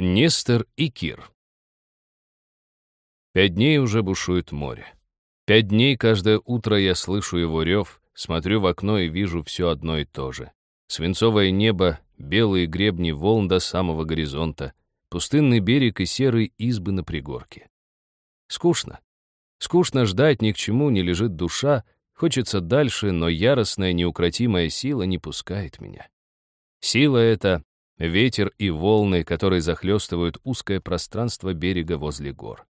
Нестор и Кир. Пять дней уже бушует море. Пять дней каждое утро я слышу его рев, смотрю в окно и вижу все одно и то же. Свинцовое небо, белые гребни волн до самого горизонта, пустынный берег и серые избы на пригорке. Скучно. Скучно ждать, ни к чему не лежит душа, хочется дальше, но яростная неукротимая сила не пускает меня. Сила эта ветер и волны, которые захлестывают узкое пространство берега возле гор.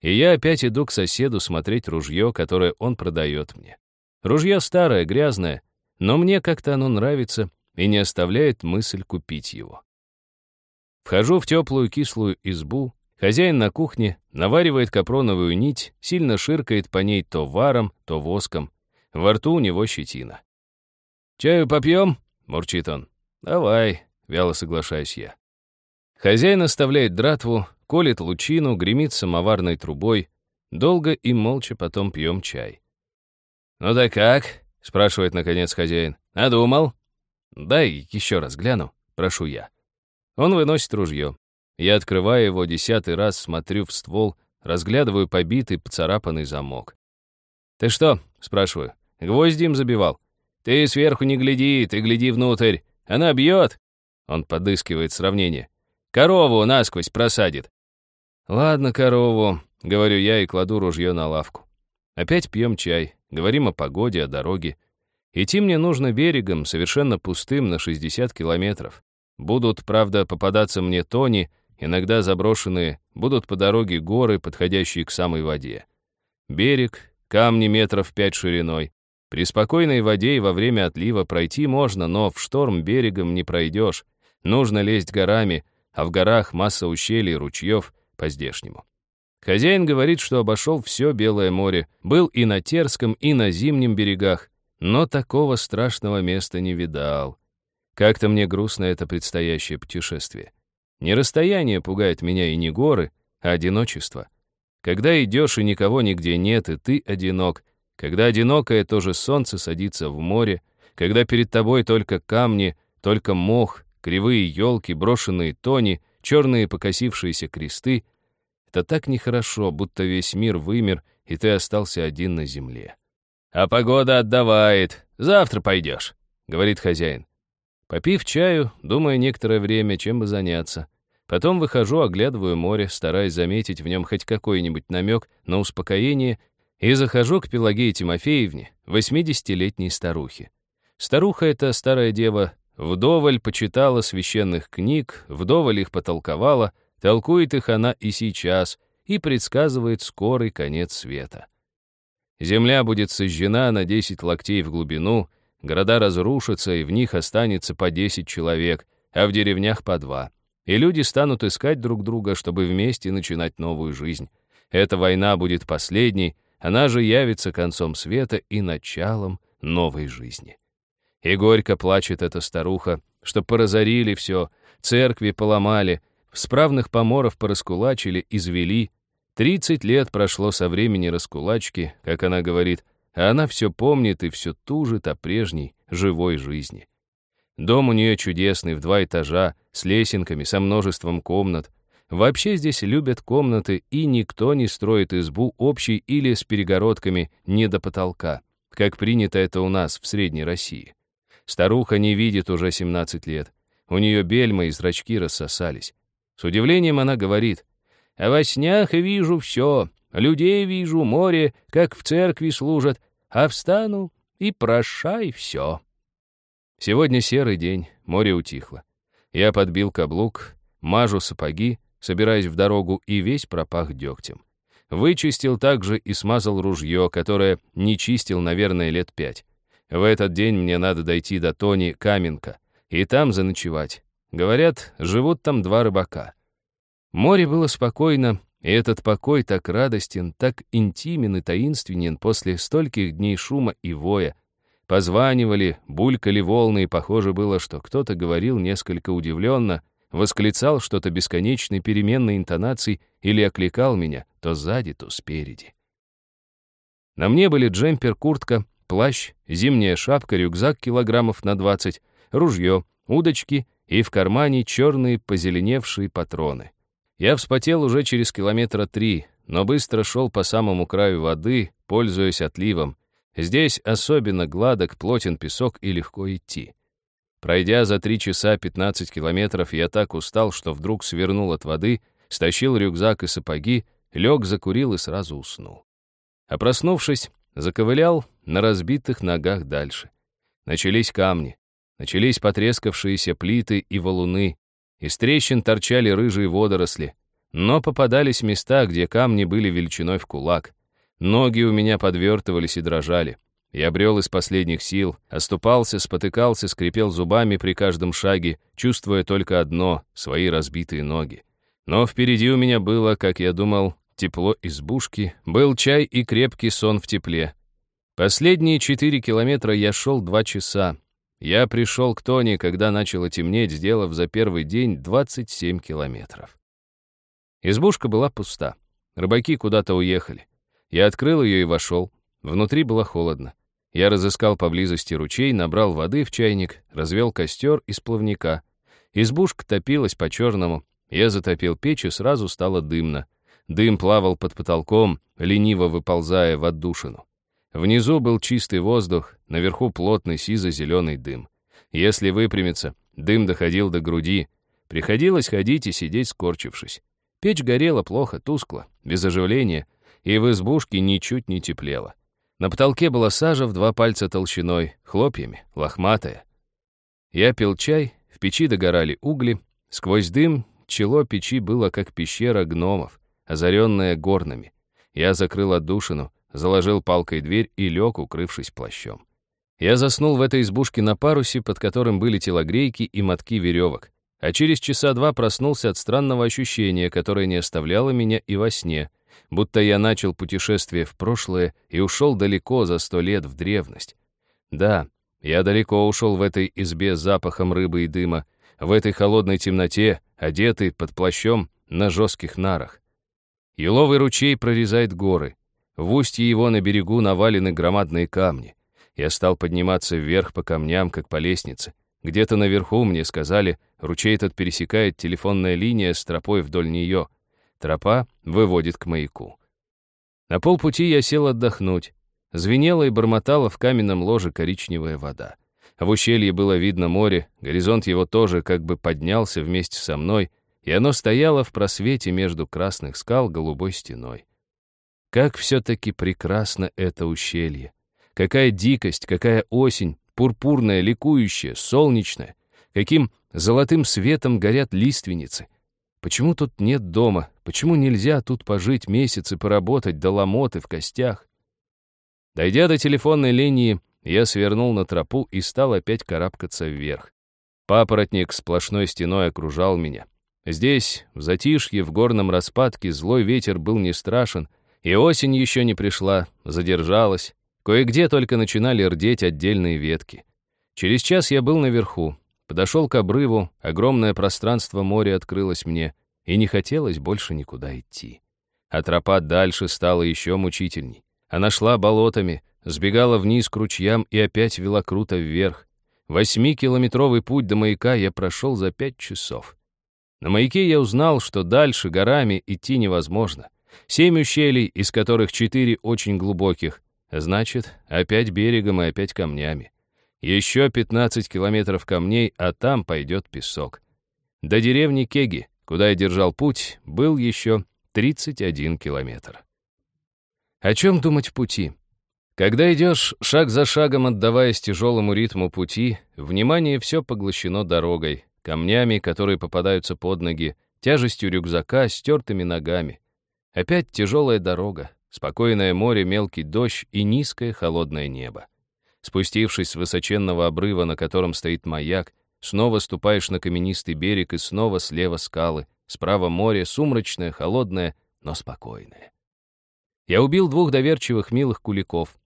И я опять иду к соседу смотреть ружье, которое он продает мне. Ружье старое, грязное, но мне как-то оно нравится и не оставляет мысль купить его. Вхожу в теплую кислую избу, хозяин на кухне наваривает капроновую нить, сильно ширкает по ней то варом, то воском. Во рту у него щетина. «Чаю попьем?» — мурчит он. «Давай», — вяло соглашаюсь я. Хозяин оставляет дратву, колет лучину, гремит самоварной трубой. Долго и молча потом пьем чай. «Ну да как?» — спрашивает, наконец, хозяин. «Надумал?» «Дай еще раз гляну», — прошу я. Он выносит ружье. Я открываю его десятый раз, смотрю в ствол, разглядываю побитый, поцарапанный замок. «Ты что?» — спрашиваю. «Гвозди им забивал?» «Ты сверху не гляди, ты гляди внутрь. Она бьет!» Он подыскивает сравнение. «Корову насквозь просадит». «Ладно, корову», — говорю я и кладу ружье на лавку. Опять пьем чай, говорим о погоде, о дороге. Идти мне нужно берегом, совершенно пустым, на 60 километров. Будут, правда, попадаться мне тони, иногда заброшенные, будут по дороге горы, подходящие к самой воде. Берег, камни метров пять шириной, при спокойной воде и во время отлива пройти можно, но в шторм берегом не пройдешь. Нужно лезть горами, а в горах масса ущелий ручьев по-здешнему. Хозяин говорит, что обошел все Белое море, был и на Терском, и на Зимнем берегах, но такого страшного места не видал. Как-то мне грустно это предстоящее путешествие. Не расстояние пугает меня и не горы, а одиночество. Когда идешь и никого нигде нет, и ты одинок — когда одинокое тоже солнце садится в море, когда перед тобой только камни, только мох, кривые елки, брошенные тони, черные покосившиеся кресты, это так нехорошо, будто весь мир вымер, и ты остался один на земле. «А погода отдавает. Завтра пойдешь», — говорит хозяин. Попив чаю, думаю некоторое время, чем бы заняться. Потом выхожу, оглядываю море, стараясь заметить в нем хоть какой-нибудь намек на успокоение и захожу к Пелагее Тимофеевне, 80-летней старухе. Старуха эта старая дева вдоволь почитала священных книг, вдоволь их потолковала, толкует их она и сейчас, и предсказывает скорый конец света. Земля будет сожжена на 10 локтей в глубину, города разрушатся, и в них останется по 10 человек, а в деревнях по два. И люди станут искать друг друга, чтобы вместе начинать новую жизнь. Эта война будет последней, она же явится концом света и началом новой жизни. И горько плачет эта старуха, что поразорили все, церкви поломали, справных поморов пораскулачили, извели. Тридцать лет прошло со времени раскулачки, как она говорит, а она все помнит и все тужит о прежней живой жизни. Дом у нее чудесный, в два этажа, с лесенками, со множеством комнат, Вообще здесь любят комнаты, и никто не строит избу общей или с перегородками не до потолка, как принято это у нас в Средней России. Старуха не видит уже 17 лет. У нее бельма и зрачки рассосались. С удивлением она говорит, «А во снях вижу все, людей вижу, море, как в церкви служат, а встану и прошай все». Сегодня серый день, море утихло. Я подбил каблук, мажу сапоги, собираясь в дорогу, и весь пропах дегтем. Вычистил также и смазал ружье, которое не чистил, наверное, лет пять. В этот день мне надо дойти до Тони Каменка и там заночевать. Говорят, живут там два рыбака. Море было спокойно, и этот покой так радостен, так интимен и таинственен после стольких дней шума и воя. Позванивали, булькали волны, и похоже было, что кто-то говорил несколько удивленно — восклицал что-то бесконечной переменной интонацией или окликал меня то сзади, то спереди. На мне были джемпер, куртка, плащ, зимняя шапка, рюкзак килограммов на 20, ружье, удочки и в кармане черные позеленевшие патроны. Я вспотел уже через километра три, но быстро шел по самому краю воды, пользуясь отливом. Здесь особенно гладок, плотен песок и легко идти. Пройдя за три часа 15 километров, я так устал, что вдруг свернул от воды, стащил рюкзак и сапоги, лег, закурил и сразу уснул. А проснувшись, заковылял на разбитых ногах дальше. Начались камни, начались потрескавшиеся плиты и валуны, из трещин торчали рыжие водоросли, но попадались места, где камни были величиной в кулак. Ноги у меня подвертывались и дрожали. Я брел из последних сил, оступался, спотыкался, скрипел зубами при каждом шаге, чувствуя только одно — свои разбитые ноги. Но впереди у меня было, как я думал, тепло избушки, был чай и крепкий сон в тепле. Последние четыре километра я шел два часа. Я пришел к Тони, когда начало темнеть, сделав за первый день 27 километров. Избушка была пуста. Рыбаки куда-то уехали. Я открыл ее и вошел. Внутри было холодно. Я разыскал поблизости ручей, набрал воды в чайник, развел костер из плавника. Избушка топилась по-черному. Я затопил печь, и сразу стало дымно. Дым плавал под потолком, лениво выползая в отдушину. Внизу был чистый воздух, наверху плотный сизо-зеленый дым. Если выпрямиться, дым доходил до груди. Приходилось ходить и сидеть, скорчившись. Печь горела плохо, тускло, без оживления, и в избушке ничуть не теплело. На потолке была сажа в два пальца толщиной, хлопьями, лохматая. Я пил чай, в печи догорали угли, сквозь дым чело печи было как пещера гномов, озаренная горными. Я закрыл отдушину, заложил палкой дверь и лег, укрывшись плащом. Я заснул в этой избушке на парусе, под которым были телогрейки и мотки веревок, а через часа два проснулся от странного ощущения, которое не оставляло меня и во сне, будто я начал путешествие в прошлое и ушел далеко за сто лет в древность. Да, я далеко ушел в этой избе с запахом рыбы и дыма, в этой холодной темноте, одетый под плащом на жестких нарах. Еловый ручей прорезает горы, в устье его на берегу навалены громадные камни. Я стал подниматься вверх по камням, как по лестнице. Где-то наверху мне сказали, ручей этот пересекает телефонная линия с тропой вдоль нее. Тропа выводит к маяку. На полпути я сел отдохнуть. Звенела и бормотала в каменном ложе коричневая вода. В ущелье было видно море, горизонт его тоже как бы поднялся вместе со мной, и оно стояло в просвете между красных скал голубой стеной. Как все-таки прекрасно это ущелье. Какая дикость, какая осень, пурпурная, ликующая, солнечная. Каким золотым светом горят лиственницы. Почему тут нет дома? Почему нельзя тут пожить месяц и поработать до ломоты в костях? Дойдя до телефонной линии, я свернул на тропу и стал опять карабкаться вверх. Папоротник сплошной стеной окружал меня. Здесь, в затишье, в горном распадке, злой ветер был не страшен — и осень еще не пришла, задержалась. Кое-где только начинали рдеть отдельные ветки. Через час я был наверху. Подошел к обрыву, огромное пространство моря открылось мне, и не хотелось больше никуда идти. А тропа дальше стала еще мучительней. Она шла болотами, сбегала вниз к ручьям и опять вела круто вверх. Восьмикилометровый путь до маяка я прошел за пять часов. На маяке я узнал, что дальше горами идти невозможно. Семь ущелий, из которых четыре очень глубоких. Значит, опять берегом и опять камнями. Еще 15 километров камней, а там пойдет песок. До деревни Кеги, куда я держал путь, был еще 31 километр. О чем думать в пути? Когда идешь шаг за шагом, отдаваясь тяжелому ритму пути, внимание все поглощено дорогой, камнями, которые попадаются под ноги, тяжестью рюкзака, стертыми ногами. Опять тяжелая дорога, спокойное море, мелкий дождь и низкое холодное небо. Спустившись с высоченного обрыва, на котором стоит маяк, снова ступаешь на каменистый берег и снова слева скалы, справа море, сумрачное, холодное, но спокойное. Я убил двух доверчивых милых куликов.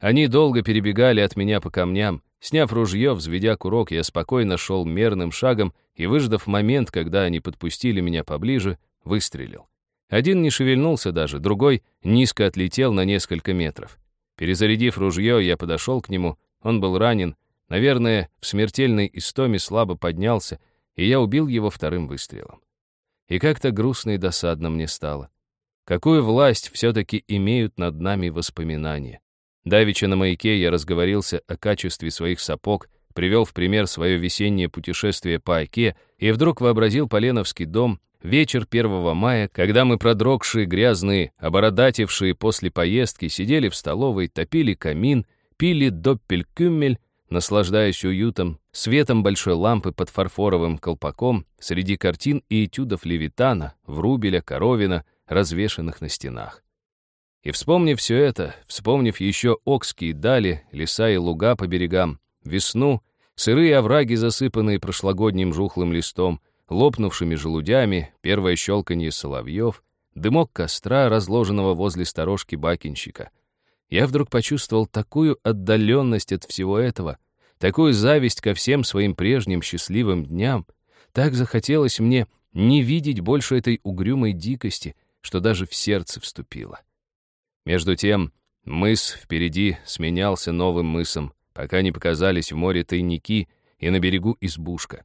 Они долго перебегали от меня по камням. Сняв ружье, взведя курок, я спокойно шел мерным шагом и, выждав момент, когда они подпустили меня поближе, выстрелил. Один не шевельнулся даже, другой низко отлетел на несколько метров. Перезарядив ружье, я подошел к нему. Он был ранен, наверное, в смертельной истоме слабо поднялся, и я убил его вторым выстрелом. И как-то грустно и досадно мне стало. Какую власть все-таки имеют над нами воспоминания? Давеча на маяке я разговорился о качестве своих сапог, привел в пример свое весеннее путешествие по Оке и вдруг вообразил Поленовский дом, вечер 1 мая, когда мы продрогшие, грязные, обородатившие после поездки, сидели в столовой, топили камин, пили доппелькюмель, наслаждаясь уютом, светом большой лампы под фарфоровым колпаком среди картин и этюдов Левитана, Врубеля, Коровина, развешанных на стенах. И вспомнив все это, вспомнив еще Окские дали, леса и луга по берегам, весну, сырые овраги, засыпанные прошлогодним жухлым листом, лопнувшими желудями, первое щелканье соловьев, дымок костра, разложенного возле сторожки бакинщика. Я вдруг почувствовал такую отдаленность от всего этого, такую зависть ко всем своим прежним счастливым дням, так захотелось мне не видеть больше этой угрюмой дикости, что даже в сердце вступило. Между тем, мыс впереди сменялся новым мысом, пока не показались в море тайники и на берегу избушка.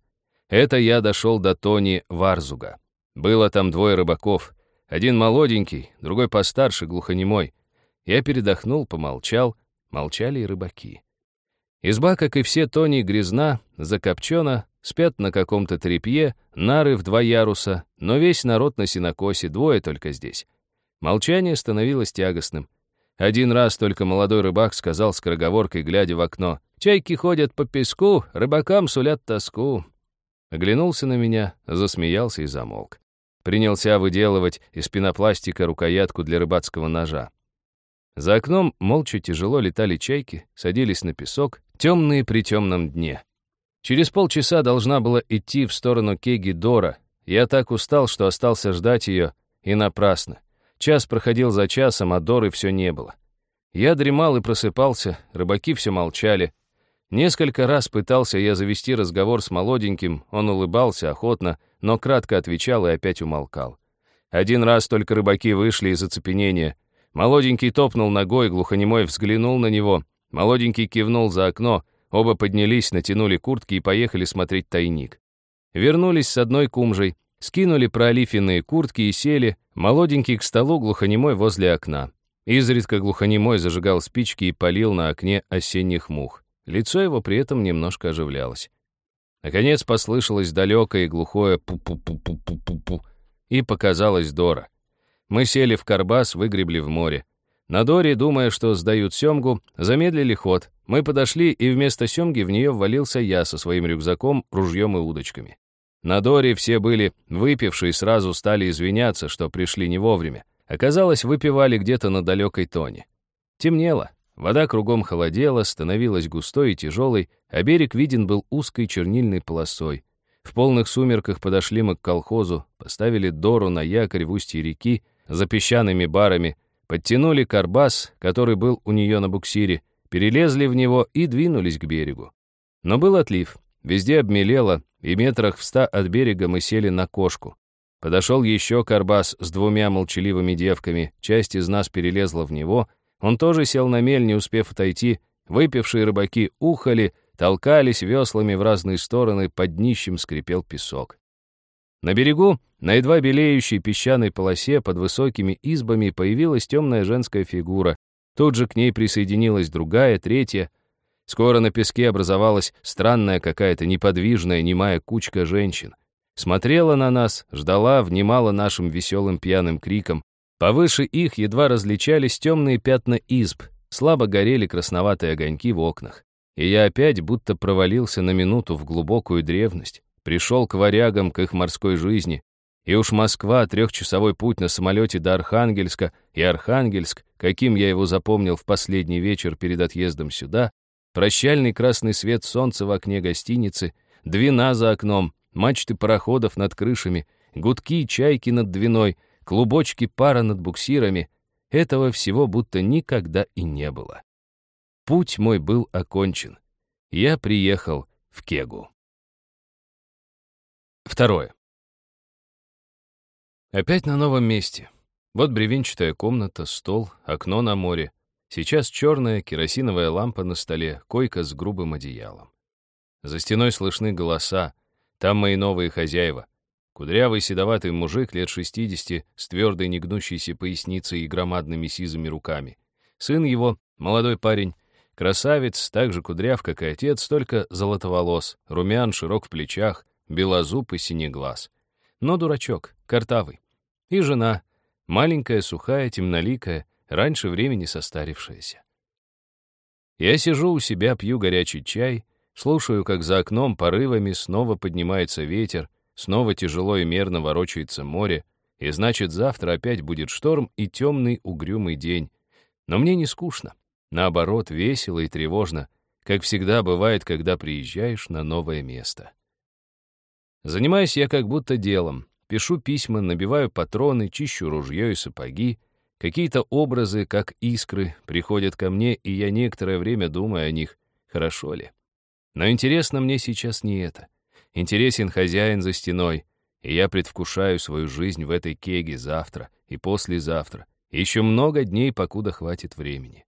Это я дошел до Тони Варзуга. Было там двое рыбаков, один молоденький, другой постарше, глухонемой. Я передохнул, помолчал, молчали и рыбаки. Изба, как и все Тони, грязна, закопчена, спят на каком-то тряпье, нары в два яруса, но весь народ на синокосе, двое только здесь. Молчание становилось тягостным. Один раз только молодой рыбак сказал скороговоркой, глядя в окно, «Чайки ходят по песку, рыбакам сулят тоску». Оглянулся на меня, засмеялся и замолк. Принялся выделывать из пенопластика рукоятку для рыбацкого ножа. За окном молча тяжело летали чайки, садились на песок, темные при темном дне. Через полчаса должна была идти в сторону Кеги Дора. Я так устал, что остался ждать ее, и напрасно. Час проходил за часом, а Доры все не было. Я дремал и просыпался, рыбаки все молчали, Несколько раз пытался я завести разговор с молоденьким, он улыбался охотно, но кратко отвечал и опять умолкал. Один раз только рыбаки вышли из оцепенения. Молоденький топнул ногой, глухонемой взглянул на него. Молоденький кивнул за окно, оба поднялись, натянули куртки и поехали смотреть тайник. Вернулись с одной кумжей, скинули проолифенные куртки и сели, молоденький к столу, глухонемой возле окна. Изредка глухонемой зажигал спички и полил на окне осенних мух. Лицо его при этом немножко оживлялось. Наконец послышалось далекое и глухое пу-пу-пу-пу-пу-пу, и показалась Дора. Мы сели в карбас, выгребли в море. На Доре, думая, что сдают семгу, замедлили ход. Мы подошли, и вместо семги в нее ввалился я со своим рюкзаком, ружьем и удочками. На Доре все были выпившие и сразу стали извиняться, что пришли не вовремя. Оказалось, выпивали где-то на далекой тоне. Темнело, Вода кругом холодела, становилась густой и тяжелой, а берег виден был узкой чернильной полосой. В полных сумерках подошли мы к колхозу, поставили Дору на якорь в устье реки, за песчаными барами, подтянули карбас, который был у нее на буксире, перелезли в него и двинулись к берегу. Но был отлив, везде обмелело, и метрах в ста от берега мы сели на кошку. Подошел еще карбас с двумя молчаливыми девками, часть из нас перелезла в него — он тоже сел на мель, не успев отойти. Выпившие рыбаки ухали, толкались веслами в разные стороны, под днищем скрипел песок. На берегу, на едва белеющей песчаной полосе под высокими избами появилась темная женская фигура. Тут же к ней присоединилась другая, третья. Скоро на песке образовалась странная какая-то неподвижная, немая кучка женщин. Смотрела на нас, ждала, внимала нашим веселым пьяным криком, Повыше их едва различались темные пятна изб, слабо горели красноватые огоньки в окнах. И я опять будто провалился на минуту в глубокую древность, пришел к варягам, к их морской жизни. И уж Москва, трехчасовой путь на самолете до Архангельска, и Архангельск, каким я его запомнил в последний вечер перед отъездом сюда, прощальный красный свет солнца в окне гостиницы, двина за окном, мачты пароходов над крышами, гудки чайки над двиной — клубочки пара над буксирами, этого всего будто никогда и не было. Путь мой был окончен. Я приехал в Кегу. Второе. Опять на новом месте. Вот бревенчатая комната, стол, окно на море. Сейчас черная керосиновая лампа на столе, койка с грубым одеялом. За стеной слышны голоса. Там мои новые хозяева. Кудрявый седоватый мужик лет 60 с твердой негнущейся поясницей и громадными сизыми руками. Сын его, молодой парень, красавец, так же кудряв, как и отец, только золотоволос, румян, широк в плечах, белозуб и синеглаз. Но дурачок, картавый. И жена, маленькая, сухая, темноликая, раньше времени состарившаяся. Я сижу у себя, пью горячий чай, слушаю, как за окном порывами снова поднимается ветер, Снова тяжело и мерно ворочается море, и значит, завтра опять будет шторм и темный угрюмый день. Но мне не скучно. Наоборот, весело и тревожно, как всегда бывает, когда приезжаешь на новое место. Занимаюсь я как будто делом. Пишу письма, набиваю патроны, чищу ружье и сапоги. Какие-то образы, как искры, приходят ко мне, и я некоторое время думаю о них, хорошо ли. Но интересно мне сейчас не это. Интересен хозяин за стеной, и я предвкушаю свою жизнь в этой кеге завтра и послезавтра, и еще много дней, покуда хватит времени.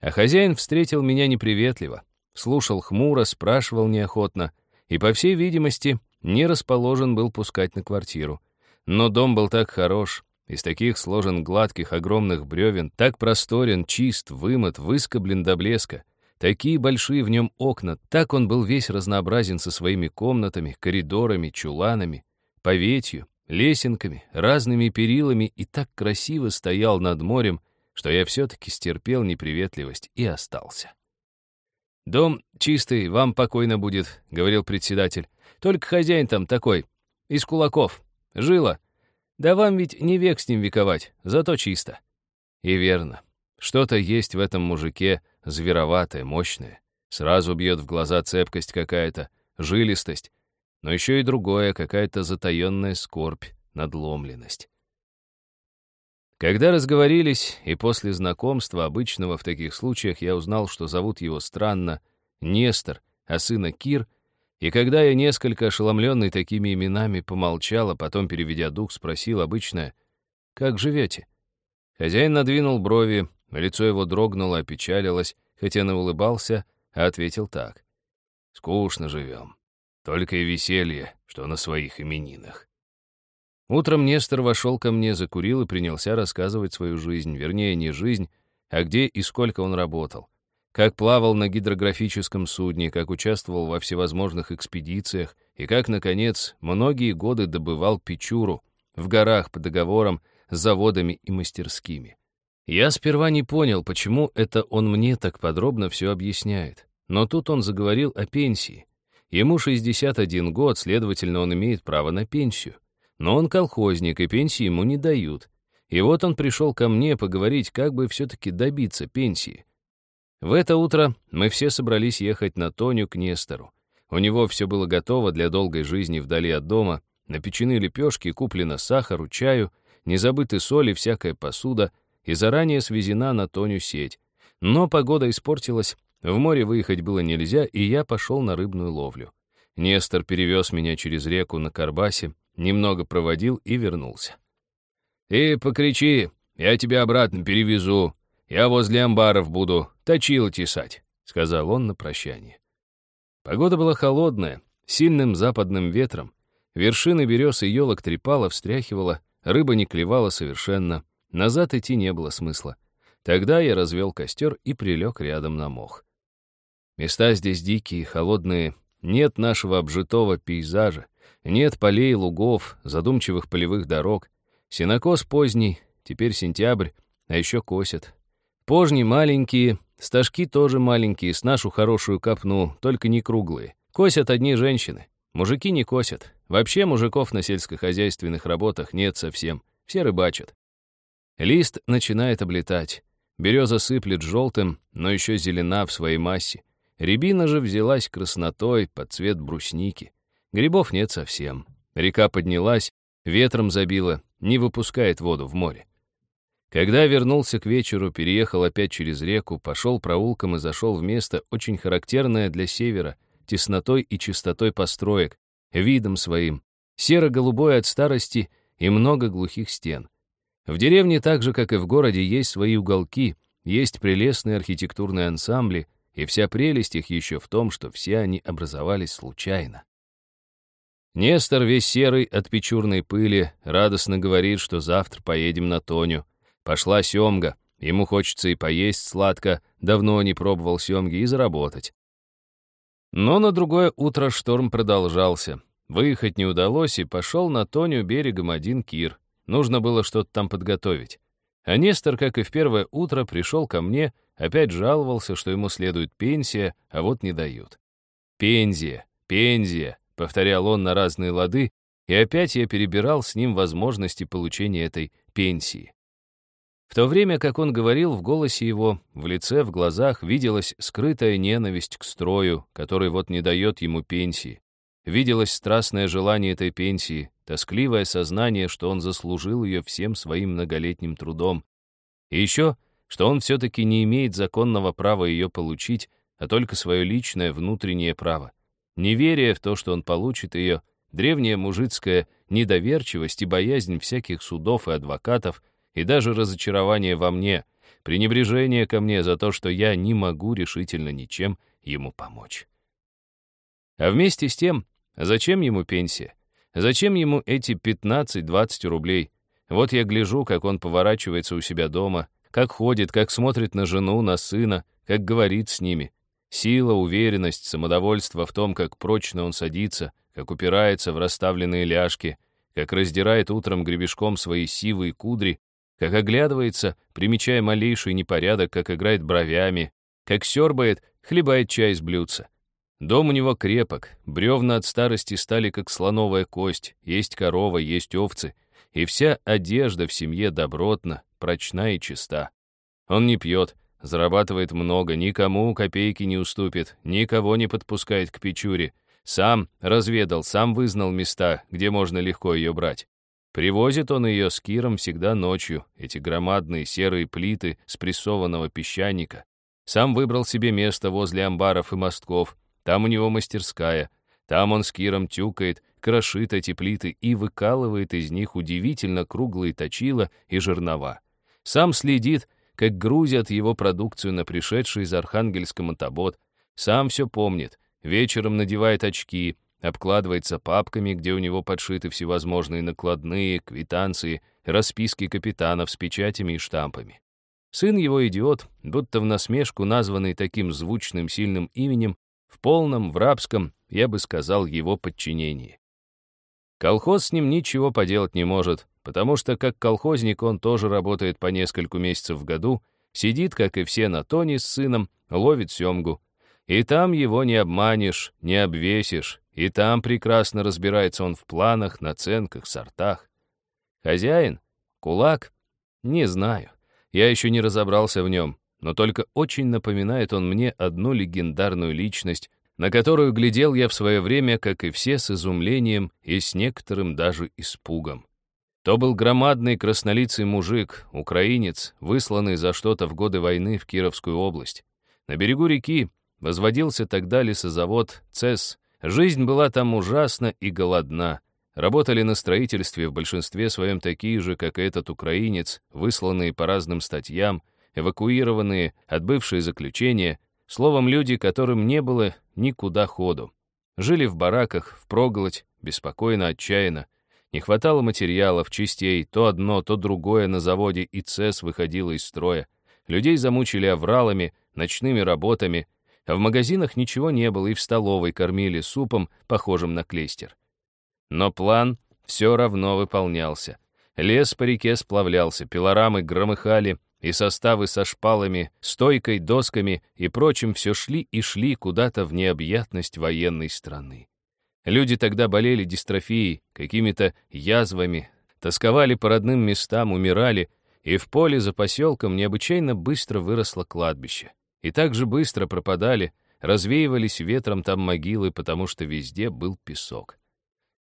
А хозяин встретил меня неприветливо, слушал хмуро, спрашивал неохотно, и, по всей видимости, не расположен был пускать на квартиру. Но дом был так хорош, из таких сложен гладких огромных бревен, так просторен, чист, вымыт, выскоблен до блеска, Такие большие в нем окна, так он был весь разнообразен со своими комнатами, коридорами, чуланами, поветью, лесенками, разными перилами и так красиво стоял над морем, что я все-таки стерпел неприветливость и остался. «Дом чистый, вам покойно будет», — говорил председатель. «Только хозяин там такой, из кулаков, жила. Да вам ведь не век с ним вековать, зато чисто». И верно, что-то есть в этом мужике, звероватое, мощное. Сразу бьет в глаза цепкость какая-то, жилистость, но еще и другое, какая-то затаенная скорбь, надломленность. Когда разговорились, и после знакомства, обычного в таких случаях, я узнал, что зовут его странно Нестор, а сына Кир, и когда я несколько ошеломленный такими именами помолчал, а потом, переведя дух, спросил обычное «Как живете?». Хозяин надвинул брови, Лицо его дрогнуло, опечалилось, хотя он улыбался, а ответил так. «Скучно живем. Только и веселье, что на своих именинах». Утром Нестор вошел ко мне, закурил и принялся рассказывать свою жизнь, вернее, не жизнь, а где и сколько он работал. Как плавал на гидрографическом судне, как участвовал во всевозможных экспедициях и как, наконец, многие годы добывал печуру в горах по договорам с заводами и мастерскими. Я сперва не понял, почему это он мне так подробно все объясняет. Но тут он заговорил о пенсии. Ему 61 год, следовательно, он имеет право на пенсию. Но он колхозник, и пенсии ему не дают. И вот он пришел ко мне поговорить, как бы все-таки добиться пенсии. В это утро мы все собрались ехать на Тоню к Нестору. У него все было готово для долгой жизни вдали от дома. Напечены лепешки, куплено сахару, чаю, не забыты соли, всякая посуда — и заранее свезена на Тоню сеть. Но погода испортилась, в море выехать было нельзя, и я пошел на рыбную ловлю. Нестор перевез меня через реку на Карбасе, немного проводил и вернулся. «Ты покричи, я тебя обратно перевезу. Я возле амбаров буду точило тесать», — сказал он на прощание. Погода была холодная, сильным западным ветром. Вершины берез и елок трепало, встряхивало, рыба не клевала совершенно. Назад идти не было смысла. Тогда я развел костер и прилег рядом на мох. Места здесь дикие, холодные, нет нашего обжитого пейзажа, нет полей, лугов, задумчивых полевых дорог. Сенокос поздний, теперь сентябрь, а еще косят. Пожни маленькие, стажки тоже маленькие, с нашу хорошую копну, только не круглые. Косят одни женщины. Мужики не косят. Вообще мужиков на сельскохозяйственных работах нет совсем. Все рыбачат. Лист начинает облетать. Береза сыплет желтым, но еще зелена в своей массе. Рябина же взялась краснотой под цвет брусники. Грибов нет совсем. Река поднялась, ветром забила, не выпускает воду в море. Когда вернулся к вечеру, переехал опять через реку, пошел проулком и зашел в место, очень характерное для севера, теснотой и чистотой построек, видом своим, серо-голубой от старости и много глухих стен. В деревне так же, как и в городе, есть свои уголки, есть прелестные архитектурные ансамбли, и вся прелесть их еще в том, что все они образовались случайно. Нестор, весь серый от печурной пыли, радостно говорит, что завтра поедем на Тоню. Пошла семга, ему хочется и поесть сладко, давно не пробовал семги, и заработать. Но на другое утро шторм продолжался. Выехать не удалось, и пошел на Тоню берегом один Кир. Нужно было что-то там подготовить. А Нестор, как и в первое утро, пришел ко мне, опять жаловался, что ему следует пенсия, а вот не дают. «Пензия, пензия», — повторял он на разные лады, и опять я перебирал с ним возможности получения этой пенсии. В то время, как он говорил, в голосе его, в лице, в глазах виделась скрытая ненависть к строю, который вот не дает ему пенсии. Виделось страстное желание этой пенсии, тоскливое сознание, что он заслужил ее всем своим многолетним трудом. И еще, что он все-таки не имеет законного права ее получить, а только свое личное внутреннее право. Неверие в то, что он получит ее, древняя мужицкая недоверчивость и боязнь всяких судов и адвокатов, и даже разочарование во мне, пренебрежение ко мне за то, что я не могу решительно ничем ему помочь. А вместе с тем Зачем ему пенсия? Зачем ему эти 15-20 рублей? Вот я гляжу, как он поворачивается у себя дома, как ходит, как смотрит на жену, на сына, как говорит с ними. Сила, уверенность, самодовольство в том, как прочно он садится, как упирается в расставленные ляжки, как раздирает утром гребешком свои сивые кудри, как оглядывается, примечая малейший непорядок, как играет бровями, как сербает, хлебает чай из блюдца. Дом у него крепок, бревна от старости стали как слоновая кость, есть корова, есть овцы, и вся одежда в семье добротна, прочна и чиста. Он не пьет, зарабатывает много, никому копейки не уступит, никого не подпускает к печуре, сам разведал, сам вызнал места, где можно легко ее брать. Привозит он ее с Киром всегда ночью, эти громадные серые плиты спрессованного песчаника. Сам выбрал себе место возле амбаров и мостков, там у него мастерская. Там он с Киром тюкает, крошит эти плиты и выкалывает из них удивительно круглые точила и жернова. Сам следит, как грузят его продукцию на пришедший из Архангельска мотобот. Сам все помнит. Вечером надевает очки, обкладывается папками, где у него подшиты всевозможные накладные, квитанции, расписки капитанов с печатями и штампами. Сын его идиот, будто в насмешку названный таким звучным сильным именем, в полном, в рабском, я бы сказал, его подчинении. Колхоз с ним ничего поделать не может, потому что как колхозник он тоже работает по нескольку месяцев в году, сидит, как и все на тоне с сыном, ловит семгу. И там его не обманешь, не обвесишь, и там прекрасно разбирается он в планах, наценках, сортах. Хозяин? Кулак? Не знаю. Я еще не разобрался в нем но только очень напоминает он мне одну легендарную личность, на которую глядел я в свое время, как и все, с изумлением и с некоторым даже испугом. То был громадный краснолицый мужик, украинец, высланный за что-то в годы войны в Кировскую область. На берегу реки возводился тогда лесозавод ЦЕС. Жизнь была там ужасна и голодна. Работали на строительстве в большинстве своем такие же, как и этот украинец, высланные по разным статьям, эвакуированные, отбывшие заключения, словом, люди, которым не было никуда ходу. Жили в бараках, впроголодь, беспокойно, отчаянно. Не хватало материалов, частей, то одно, то другое на заводе и ЦЕС выходило из строя. Людей замучили авралами, ночными работами, а в магазинах ничего не было, и в столовой кормили супом, похожим на клейстер. Но план все равно выполнялся. Лес по реке сплавлялся, пилорамы громыхали, и составы со шпалами, стойкой, досками и прочим все шли и шли куда-то в необъятность военной страны. Люди тогда болели дистрофией, какими-то язвами, тосковали по родным местам, умирали, и в поле за поселком необычайно быстро выросло кладбище. И так же быстро пропадали, развеивались ветром там могилы, потому что везде был песок.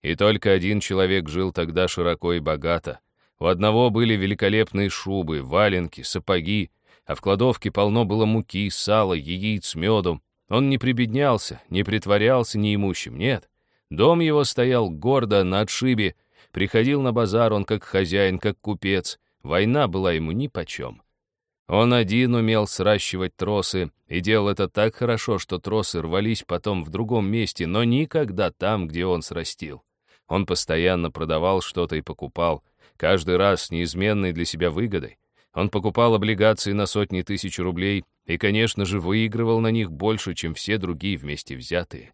И только один человек жил тогда широко и богато, у одного были великолепные шубы, валенки, сапоги, а в кладовке полно было муки, сала, яиц, меду. Он не прибеднялся, не притворялся неимущим, нет. Дом его стоял гордо на отшибе, приходил на базар он как хозяин, как купец. Война была ему нипочем. Он один умел сращивать тросы и делал это так хорошо, что тросы рвались потом в другом месте, но никогда там, где он срастил. Он постоянно продавал что-то и покупал, каждый раз с неизменной для себя выгодой. Он покупал облигации на сотни тысяч рублей и, конечно же, выигрывал на них больше, чем все другие вместе взятые.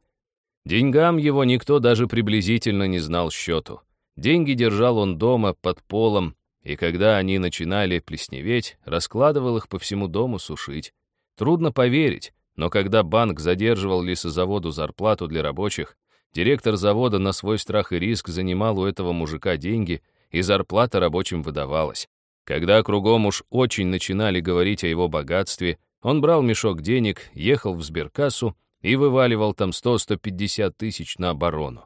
Деньгам его никто даже приблизительно не знал счету. Деньги держал он дома, под полом, и когда они начинали плесневеть, раскладывал их по всему дому сушить. Трудно поверить, но когда банк задерживал лесозаводу зарплату для рабочих, директор завода на свой страх и риск занимал у этого мужика деньги, и зарплата рабочим выдавалась. Когда кругом уж очень начинали говорить о его богатстве, он брал мешок денег, ехал в сберкассу и вываливал там 100-150 тысяч на оборону.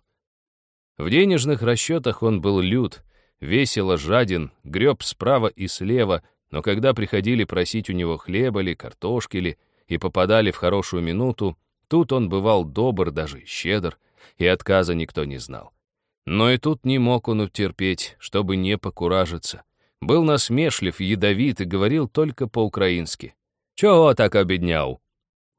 В денежных расчетах он был лют, весело жаден, греб справа и слева, но когда приходили просить у него хлеба ли, картошки ли, и попадали в хорошую минуту, тут он бывал добр, даже щедр, и отказа никто не знал. Но и тут не мог он утерпеть, чтобы не покуражиться. Был насмешлив, ядовит и говорил только по-украински. «Чого так обідняв?»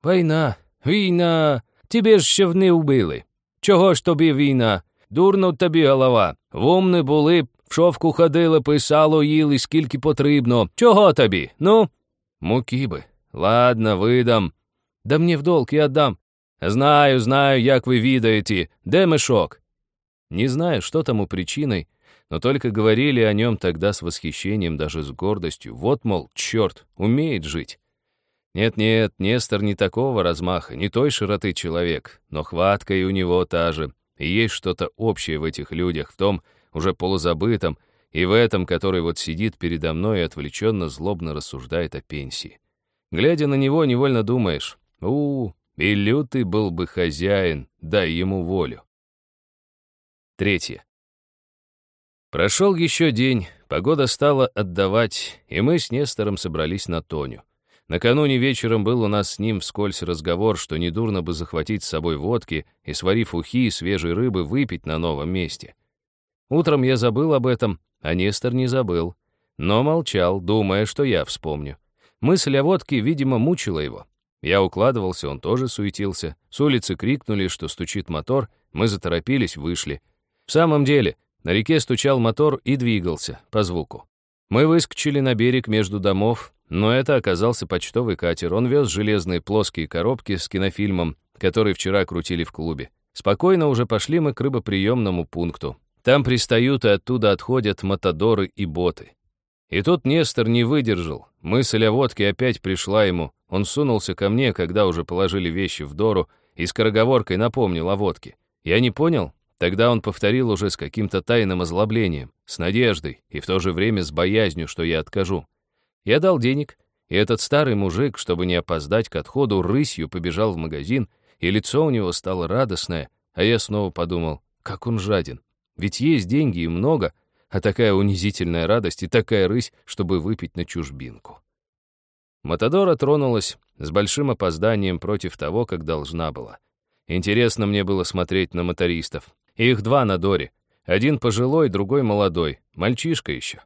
«Війна, війна, тебе ж ще не вбили. Чого ж тобі війна? Дурно тобі голова. Вумни були б, в шовку ходили, писало, їли, скільки потрібно. Чого тобі? Ну? Муки би. Ладно, видам. Да мне в долг я отдам. Знаю, знаю, як вы видаете. Де мешок? Не знаю, что тому причиной, но только говорили о нем тогда с восхищением, даже с гордостью. Вот, мол, черт, умеет жить. Нет-нет, Нестор не такого размаха, не той широты человек, но хватка и у него та же. И есть что-то общее в этих людях, в том уже полузабытом, и в этом, который вот сидит передо мной и отвлеченно злобно рассуждает о пенсии. Глядя на него, невольно думаешь, у, и лютый был бы хозяин, дай ему волю. Третье. Прошел еще день, погода стала отдавать, и мы с Нестором собрались на Тоню. Накануне вечером был у нас с ним вскользь разговор, что недурно бы захватить с собой водки и, сварив ухи и свежей рыбы, выпить на новом месте. Утром я забыл об этом, а Нестор не забыл, но молчал, думая, что я вспомню. Мысль о водке, видимо, мучила его. Я укладывался, он тоже суетился. С улицы крикнули, что стучит мотор, мы заторопились, вышли. В самом деле, на реке стучал мотор и двигался по звуку. Мы выскочили на берег между домов, но это оказался почтовый катер. Он вез железные плоские коробки с кинофильмом, который вчера крутили в клубе. Спокойно уже пошли мы к рыбоприемному пункту. Там пристают и оттуда отходят мотодоры и боты. И тут Нестор не выдержал. Мысль о водке опять пришла ему. Он сунулся ко мне, когда уже положили вещи в дору, и скороговоркой напомнил о водке. Я не понял. Тогда он повторил уже с каким-то тайным озлоблением, с надеждой и в то же время с боязнью, что я откажу. Я дал денег, и этот старый мужик, чтобы не опоздать к отходу, рысью побежал в магазин, и лицо у него стало радостное, а я снова подумал, как он жаден. Ведь есть деньги и много — а такая унизительная радость и такая рысь, чтобы выпить на чужбинку. Матадора тронулась с большим опозданием против того, как должна была. Интересно мне было смотреть на мотористов. Их два на Доре. Один пожилой, другой молодой, мальчишка еще.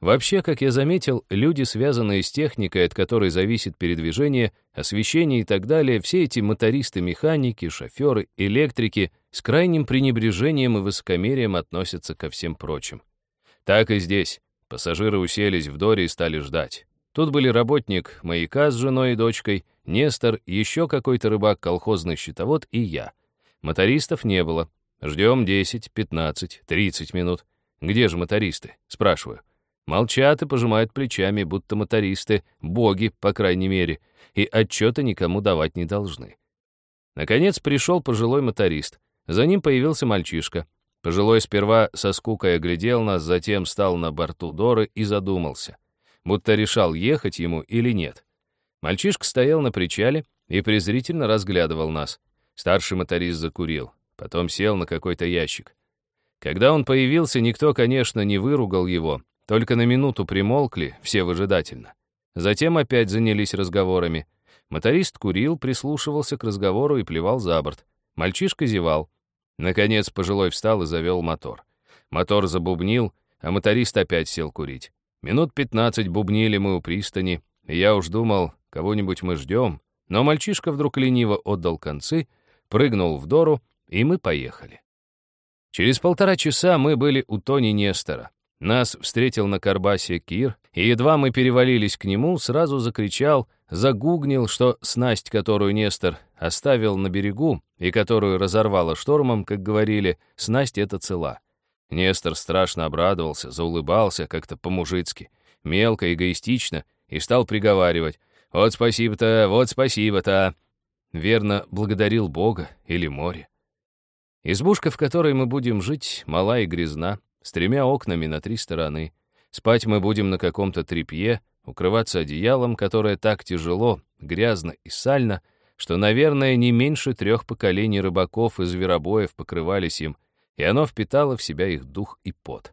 Вообще, как я заметил, люди, связанные с техникой, от которой зависит передвижение, освещение и так далее, все эти мотористы-механики, шоферы, электрики с крайним пренебрежением и высокомерием относятся ко всем прочим. Так и здесь. Пассажиры уселись в доре и стали ждать. Тут были работник маяка с женой и дочкой, Нестор, еще какой-то рыбак, колхозный счетовод и я. Мотористов не было. Ждем 10, 15, 30 минут. Где же мотористы? Спрашиваю. Молчат и пожимают плечами, будто мотористы, боги, по крайней мере, и отчета никому давать не должны. Наконец пришел пожилой моторист. За ним появился мальчишка. Пожилой сперва со скукой оглядел нас, затем стал на борту Доры и задумался, будто решал, ехать ему или нет. Мальчишка стоял на причале и презрительно разглядывал нас. Старший моторист закурил, потом сел на какой-то ящик. Когда он появился, никто, конечно, не выругал его, только на минуту примолкли, все выжидательно. Затем опять занялись разговорами. Моторист курил, прислушивался к разговору и плевал за борт. Мальчишка зевал. Наконец пожилой встал и завел мотор. Мотор забубнил, а моторист опять сел курить. Минут пятнадцать бубнили мы у пристани, и я уж думал, кого-нибудь мы ждем, но мальчишка вдруг лениво отдал концы, прыгнул в дору, и мы поехали. Через полтора часа мы были у Тони Нестора. Нас встретил на Карбасе Кир, и едва мы перевалились к нему, сразу закричал, загугнил, что снасть, которую Нестор оставил на берегу и которую разорвало штормом, как говорили, снасть эта цела. Нестор страшно обрадовался, заулыбался как-то по-мужицки, мелко, эгоистично, и стал приговаривать «Вот спасибо-то, вот спасибо-то!» Верно, благодарил Бога или море. Избушка, в которой мы будем жить, мала и грязна, с тремя окнами на три стороны. Спать мы будем на каком-то тряпье, укрываться одеялом, которое так тяжело, грязно и сально, что, наверное, не меньше трех поколений рыбаков и зверобоев покрывались им, и оно впитало в себя их дух и пот.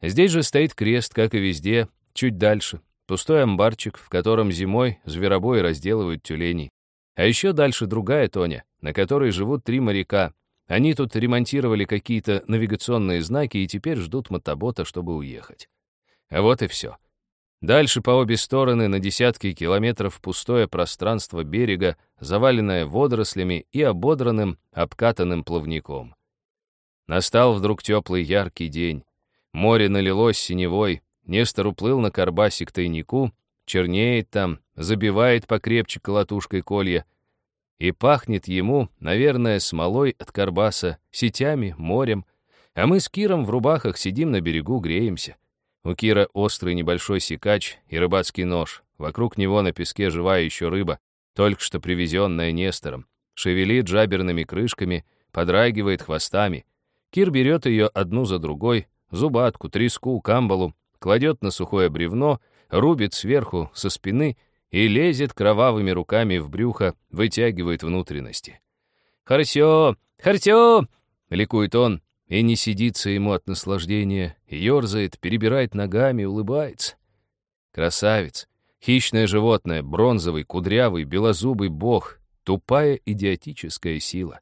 Здесь же стоит крест, как и везде, чуть дальше, пустой амбарчик, в котором зимой зверобои разделывают тюленей. А еще дальше другая Тоня, на которой живут три моряка, они тут ремонтировали какие-то навигационные знаки и теперь ждут мотобота, чтобы уехать. А вот и все. Дальше по обе стороны на десятки километров пустое пространство берега, заваленное водорослями и ободранным, обкатанным плавником. Настал вдруг теплый яркий день. Море налилось синевой, Нестор уплыл на карбасе к тайнику, чернеет там, забивает покрепче колотушкой колья — и пахнет ему, наверное, смолой от карбаса, сетями, морем, а мы с Киром в рубахах сидим на берегу, греемся. У Кира острый небольшой секач и рыбацкий нож. Вокруг него на песке живая еще рыба, только что привезенная Нестором. Шевелит жаберными крышками, подрагивает хвостами. Кир берет ее одну за другой, зубатку, треску, камбалу, кладет на сухое бревно, рубит сверху, со спины — и лезет кровавыми руками в брюхо, вытягивает внутренности. «Харсё! Харсё!» — ликует он, и не сидится ему от наслаждения, ерзает, перебирает ногами, улыбается. Красавец, хищное животное, бронзовый, кудрявый, белозубый бог, тупая идиотическая сила.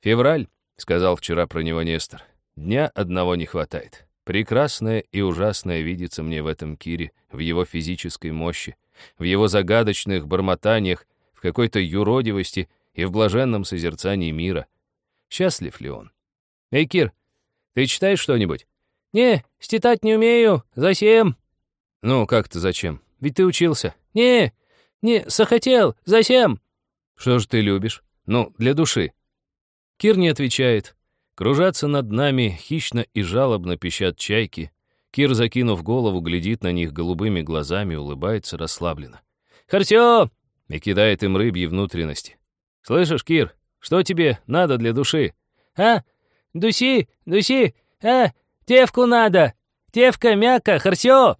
«Февраль», — сказал вчера про него Нестор, — «дня одного не хватает. Прекрасное и ужасное видится мне в этом Кире, в его физической мощи, в его загадочных бормотаниях, в какой-то юродивости и в блаженном созерцании мира. Счастлив ли он? «Эй, Кир, ты читаешь что-нибудь?» «Не, ститать не умею, засем». «Ну, как-то зачем? Ведь ты учился». «Не, не, захотел, засем». «Что же ты любишь? Ну, для души». Кир не отвечает. Кружатся над нами, хищно и жалобно пищат чайки, Кир, закинув голову, глядит на них голубыми глазами, улыбается расслабленно. «Хартё!» — и кидает им рыбьи внутренности. «Слышишь, Кир, что тебе надо для души?» «А? Дуси, дуси! А? Девку надо! Девка, мяка, харсё!»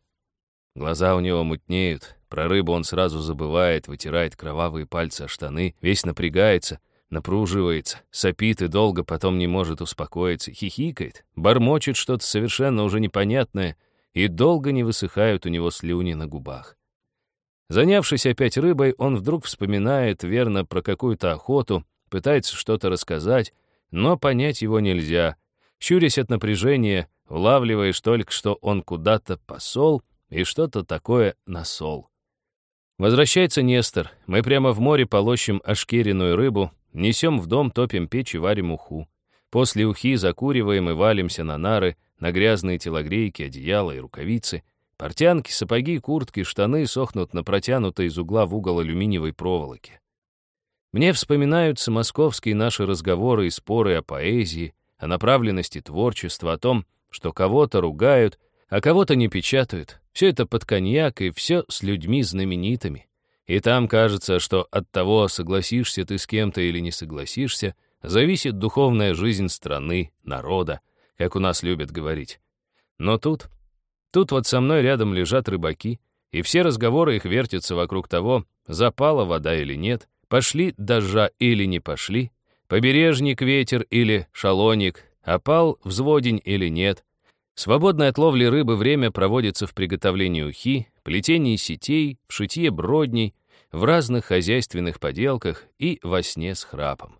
Глаза у него мутнеют. Про рыбу он сразу забывает, вытирает кровавые пальцы о штаны, весь напрягается, напруживается, сопит и долго потом не может успокоиться, хихикает, бормочет что-то совершенно уже непонятное, и долго не высыхают у него слюни на губах. Занявшись опять рыбой, он вдруг вспоминает верно про какую-то охоту, пытается что-то рассказать, но понять его нельзя. Щурясь от напряжения, улавливаешь только, что он куда-то посол и что-то такое насол. Возвращается Нестор. Мы прямо в море полощем ошкеренную рыбу, Несем в дом, топим печь и варим уху. После ухи закуриваем и валимся на нары, на грязные телогрейки, одеяла и рукавицы. Портянки, сапоги, куртки, штаны сохнут на протянутой из угла в угол алюминиевой проволоке. Мне вспоминаются московские наши разговоры и споры о поэзии, о направленности творчества, о том, что кого-то ругают, а кого-то не печатают. Все это под коньяк и все с людьми знаменитыми. И там кажется, что от того, согласишься ты с кем-то или не согласишься, зависит духовная жизнь страны, народа, как у нас любят говорить. Но тут, тут вот со мной рядом лежат рыбаки, и все разговоры их вертятся вокруг того, запала вода или нет, пошли дождя или не пошли, побережник ветер или шалоник, опал взводень или нет. Свободное от ловли рыбы время проводится в приготовлении ухи, плетении сетей, в шитье бродней, в разных хозяйственных поделках и во сне с храпом.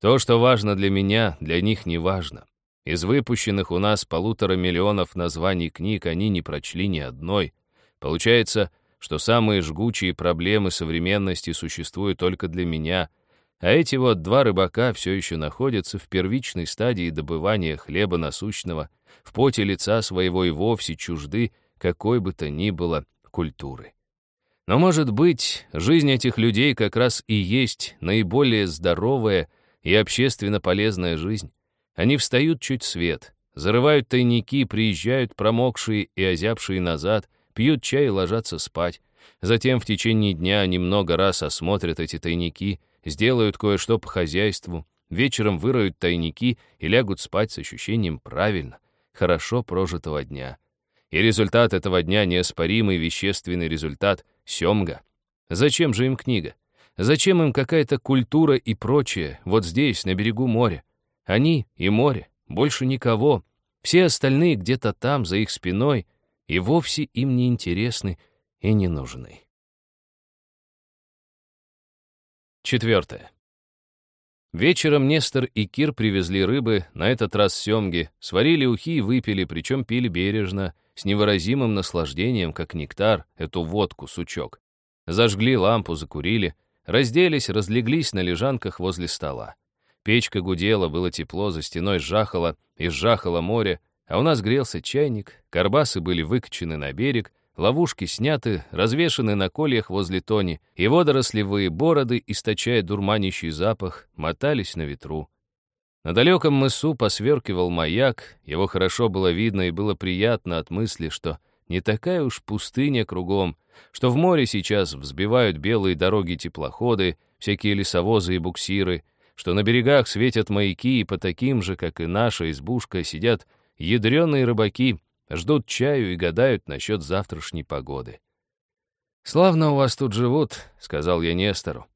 То, что важно для меня, для них не важно. Из выпущенных у нас полутора миллионов названий книг они не прочли ни одной. Получается, что самые жгучие проблемы современности существуют только для меня, А эти вот два рыбака все еще находятся в первичной стадии добывания хлеба насущного, в поте лица своего и вовсе чужды какой бы то ни было культуры. Но, может быть, жизнь этих людей как раз и есть наиболее здоровая и общественно полезная жизнь. Они встают чуть свет, зарывают тайники, приезжают промокшие и озябшие назад, пьют чай и ложатся спать. Затем в течение дня они много раз осмотрят эти тайники, сделают кое-что по хозяйству, вечером выроют тайники и лягут спать с ощущением правильно, хорошо прожитого дня. И результат этого дня — неоспоримый вещественный результат — семга. Зачем же им книга? Зачем им какая-то культура и прочее вот здесь, на берегу моря? Они и море, больше никого. Все остальные где-то там, за их спиной, и вовсе им не интересны и не нужны. Четвертое. Вечером Нестор и Кир привезли рыбы, на этот раз семги, сварили ухи и выпили, причем пили бережно, с невыразимым наслаждением, как нектар, эту водку, сучок. Зажгли лампу, закурили, разделись, разлеглись на лежанках возле стола. Печка гудела, было тепло, за стеной жахало, и жахало море, а у нас грелся чайник, карбасы были выкачены на берег, ловушки сняты, развешаны на кольях возле тони, и водорослевые бороды, источая дурманящий запах, мотались на ветру. На далеком мысу посверкивал маяк, его хорошо было видно и было приятно от мысли, что не такая уж пустыня кругом, что в море сейчас взбивают белые дороги теплоходы, всякие лесовозы и буксиры, что на берегах светят маяки, и по таким же, как и наша избушка, сидят ядреные рыбаки, ждут чаю и гадают насчет завтрашней погоды. «Славно у вас тут живут», — сказал я Нестору.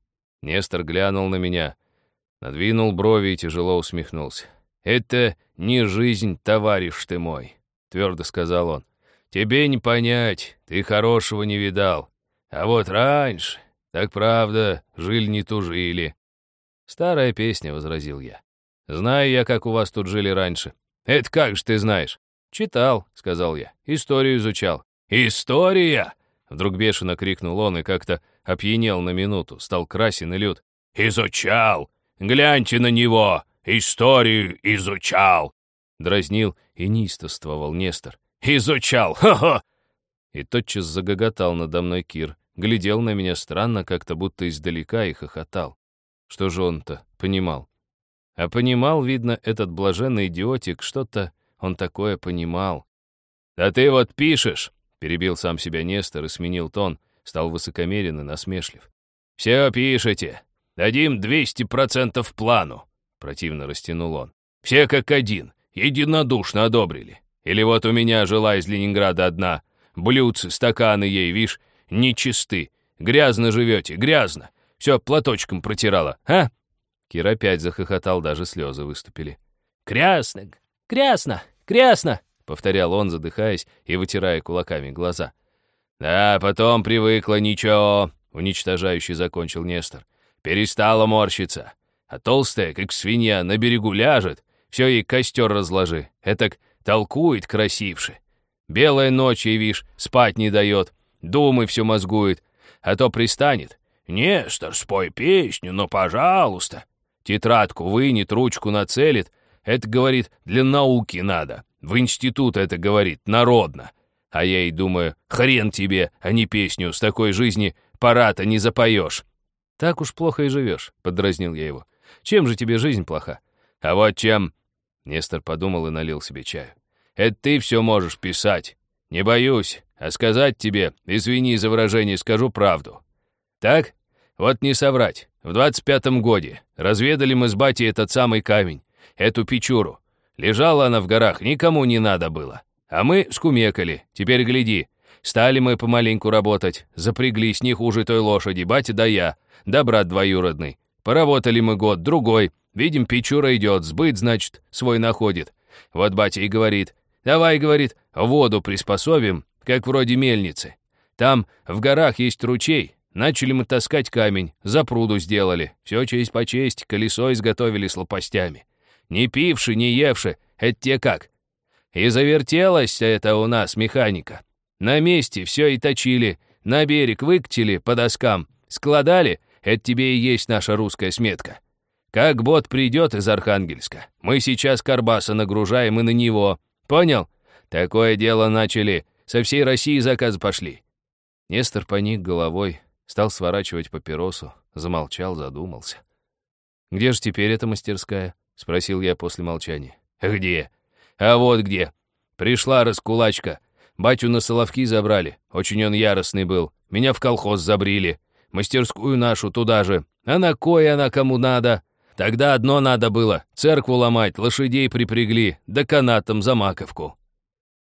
Нестор глянул на меня — Надвинул брови и тяжело усмехнулся. «Это не жизнь, товарищ ты мой», — твердо сказал он. «Тебе не понять, ты хорошего не видал. А вот раньше, так правда, жили не тужили». «Старая песня», — возразил я. «Знаю я, как у вас тут жили раньше». «Это как же ты знаешь?» «Читал», — сказал я. «Историю изучал». «История!» Вдруг бешено крикнул он и как-то опьянел на минуту, стал красен и лют. «Изучал! Гляньте на него! Историю изучал!» Дразнил и неистовствовал Нестор. «Изучал! Ха-ха!» И тотчас загоготал надо мной Кир, глядел на меня странно, как-то будто издалека и хохотал. Что же он-то понимал? А понимал, видно, этот блаженный идиотик, что-то он такое понимал. «Да ты вот пишешь!» — перебил сам себя Нестор и сменил тон, стал высокомерен и насмешлив. «Все пишете, Дадим 200% плану», — противно растянул он. «Все как один, единодушно одобрили. Или вот у меня жила из Ленинграда одна. Блюдцы, стаканы ей, вишь, нечисты. Грязно живете, грязно. Все платочком протирала, а?» Кир опять захохотал, даже слезы выступили. «Крясно, крясно, крясно!» — повторял он, задыхаясь и вытирая кулаками глаза. «Да, потом привыкла, ничего», — уничтожающий закончил Нестор. Перестала морщиться. А толстая, как свинья, на берегу ляжет. Все ей костер разложи. Этак толкует красивше. Белая ночь ей, вишь, спать не дает. Думы все мозгует. А то пристанет. «Нестор, спой песню, но пожалуйста». Тетрадку вынет, ручку нацелит. Это, говорит, для науки надо. В институт это, говорит, народно. А я и думаю, хрен тебе, а не песню, с такой жизни пора-то не запоешь. «Так уж плохо и живешь», — подразнил я его. «Чем же тебе жизнь плоха?» «А вот чем...» Нестор подумал и налил себе чаю. «Это ты все можешь писать. Не боюсь, а сказать тебе, извини за выражение, скажу правду. Так? Вот не соврать. В двадцать пятом годе разведали мы с батей этот самый камень, эту печуру. Лежала она в горах, никому не надо было. А мы скумекали. Теперь гляди. Стали мы помаленьку работать, запряглись не хуже той лошади, батя да я да брат двоюродный. Поработали мы год, другой. Видим, Печура идет, сбыт, значит, свой находит. Вот батя и говорит, давай, говорит, воду приспособим, как вроде мельницы. Там в горах есть ручей. Начали мы таскать камень, за пруду сделали. Все честь по честь, колесо изготовили с лопастями. Не пивши, не евши, это те как. И завертелось это у нас механика. На месте все и точили, на берег выкатили по доскам, складали, Это тебе и есть наша русская сметка. Как бот придет из Архангельска, мы сейчас Карбаса нагружаем и на него. Понял? Такое дело начали. Со всей России заказы пошли». Нестор поник головой, стал сворачивать папиросу, замолчал, задумался. «Где же теперь эта мастерская?» — спросил я после молчания. «Где? А вот где. Пришла раскулачка. Батю на Соловки забрали. Очень он яростный был. Меня в колхоз забрили. Мастерскую нашу туда же. А на кой она кому надо? Тогда одно надо было — церкву ломать, лошадей припрягли, да канатом за маковку.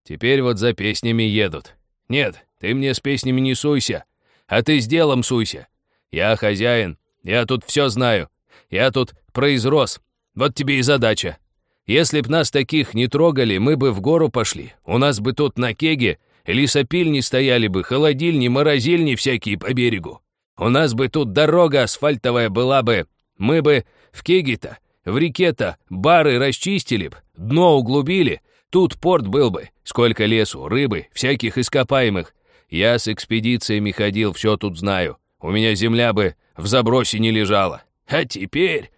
Теперь вот за песнями едут. Нет, ты мне с песнями не суйся, а ты с делом суйся. Я хозяин, я тут все знаю. Я тут произрос. Вот тебе и задача. Если б нас таких не трогали, мы бы в гору пошли. У нас бы тут на кеге лесопильни стояли бы, холодильни, морозильни всякие по берегу. У нас бы тут дорога асфальтовая была бы. Мы бы в кеге-то, в реке-то бары расчистили б, дно углубили. Тут порт был бы. Сколько лесу, рыбы, всяких ископаемых. Я с экспедициями ходил, все тут знаю. У меня земля бы в забросе не лежала. А теперь...»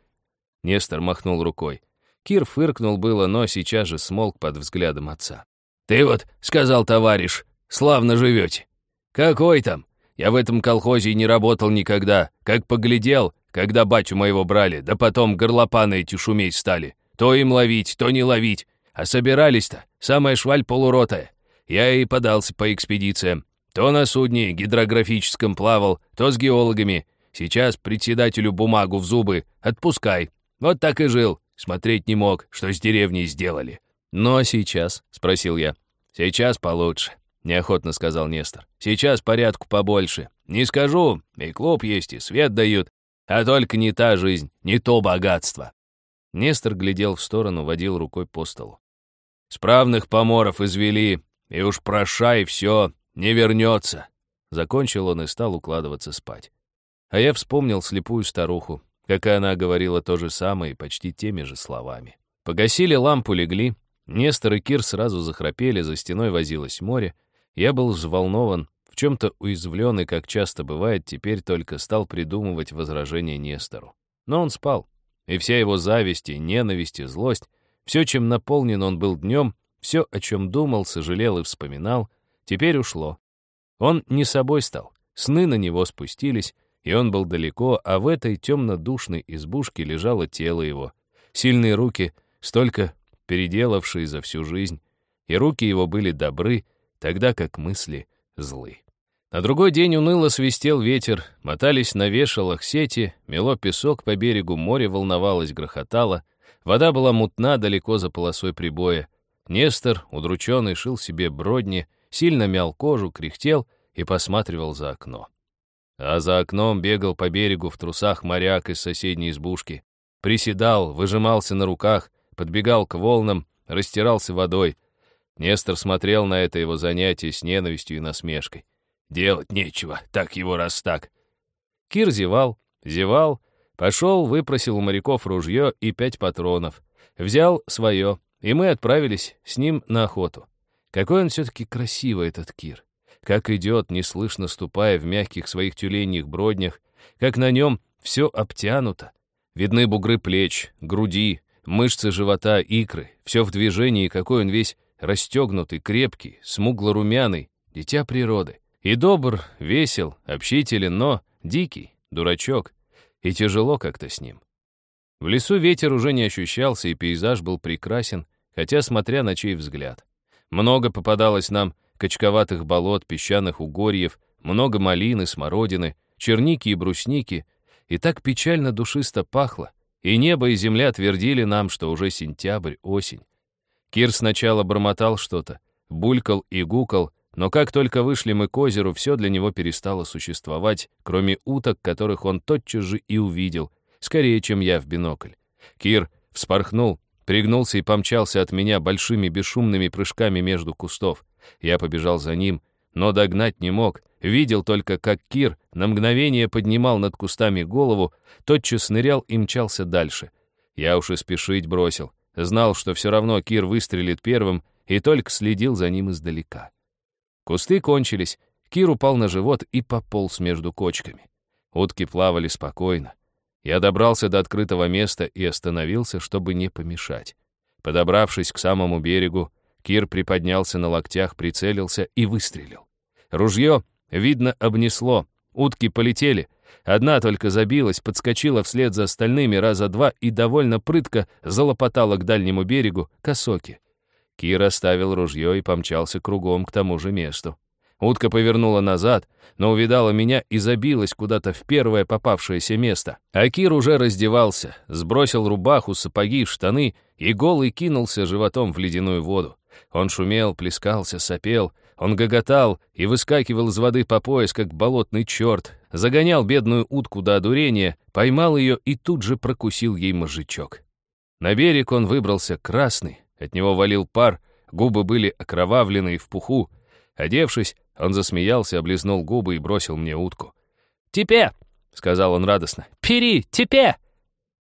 Нестор махнул рукой. Кир фыркнул было, но сейчас же смолк под взглядом отца. «Ты вот, — сказал товарищ, — славно живете. Какой там? Я в этом колхозе не работал никогда. Как поглядел, когда батю моего брали, да потом горлопаны эти шуметь стали. То им ловить, то не ловить. А собирались-то, самая шваль полуротая. Я и подался по экспедициям. То на судне гидрографическом плавал, то с геологами. Сейчас председателю бумагу в зубы. Отпускай. Вот так и жил. Смотреть не мог, что с деревней сделали. «Ну а сейчас?» — спросил я. «Сейчас получше. — неохотно сказал Нестор. «Сейчас порядку побольше. Не скажу, и клуб есть, и свет дают, а только не та жизнь, не то богатство». Нестор глядел в сторону, водил рукой по столу. «Справных поморов извели, и уж прошай, все, не вернется». Закончил он и стал укладываться спать. А я вспомнил слепую старуху, как и она говорила то же самое и почти теми же словами. Погасили лампу, легли. Нестор и Кир сразу захрапели, за стеной возилось море, я был взволнован, в чем-то уязвлен и, как часто бывает, теперь только стал придумывать возражение Нестору. Но он спал, и вся его зависть и ненависть и злость, все, чем наполнен он был днем, все, о чем думал, сожалел и вспоминал, теперь ушло. Он не собой стал, сны на него спустились, и он был далеко, а в этой темно-душной избушке лежало тело его, сильные руки, столько переделавшие за всю жизнь, и руки его были добры, тогда как мысли злы. На другой день уныло свистел ветер, мотались на вешалах сети, мело песок по берегу, море волновалось, грохотало, вода была мутна далеко за полосой прибоя. Нестор, удрученный, шил себе бродни, сильно мял кожу, кряхтел и посматривал за окно. А за окном бегал по берегу в трусах моряк из соседней избушки. Приседал, выжимался на руках, подбегал к волнам, растирался водой — Нестор смотрел на это его занятие с ненавистью и насмешкой. «Делать нечего, так его раз так». Кир зевал, зевал, пошел, выпросил у моряков ружье и пять патронов. Взял свое, и мы отправились с ним на охоту. Какой он все-таки красивый, этот Кир. Как идет, неслышно ступая в мягких своих тюленьих броднях, как на нем все обтянуто. Видны бугры плеч, груди, мышцы живота, икры, все в движении, какой он весь расстегнутый, крепкий, смугло-румяный, дитя природы. И добр, весел, общителен, но дикий, дурачок. И тяжело как-то с ним. В лесу ветер уже не ощущался, и пейзаж был прекрасен, хотя смотря на чей взгляд. Много попадалось нам качковатых болот, песчаных угорьев, много малины, смородины, черники и брусники, и так печально душисто пахло, и небо и земля твердили нам, что уже сентябрь, осень. Кир сначала бормотал что-то, булькал и гукал, но как только вышли мы к озеру, все для него перестало существовать, кроме уток, которых он тотчас же и увидел, скорее, чем я в бинокль. Кир вспорхнул, пригнулся и помчался от меня большими бесшумными прыжками между кустов. Я побежал за ним, но догнать не мог, видел только, как Кир на мгновение поднимал над кустами голову, тотчас нырял и мчался дальше. Я уж и спешить бросил. Знал, что все равно Кир выстрелит первым, и только следил за ним издалека. Кусты кончились, Кир упал на живот и пополз между кочками. Утки плавали спокойно. Я добрался до открытого места и остановился, чтобы не помешать. Подобравшись к самому берегу, Кир приподнялся на локтях, прицелился и выстрелил. Ружье, видно, обнесло. Утки полетели. Одна только забилась, подскочила вслед за остальными раза два и довольно прытко залопотала к дальнему берегу, к осоке. Кир оставил ружье и помчался кругом к тому же месту. Утка повернула назад, но увидала меня и забилась куда-то в первое попавшееся место. А Кир уже раздевался, сбросил рубаху, сапоги, штаны и голый кинулся животом в ледяную воду. Он шумел, плескался, сопел, он гоготал и выскакивал из воды по пояс, как болотный черт, загонял бедную утку до одурения, поймал ее и тут же прокусил ей мозжечок. На берег он выбрался красный, от него валил пар, губы были окровавлены и в пуху. Одевшись, он засмеялся, облизнул губы и бросил мне утку. «Тепе!» — сказал он радостно. «Пери! Тепе!»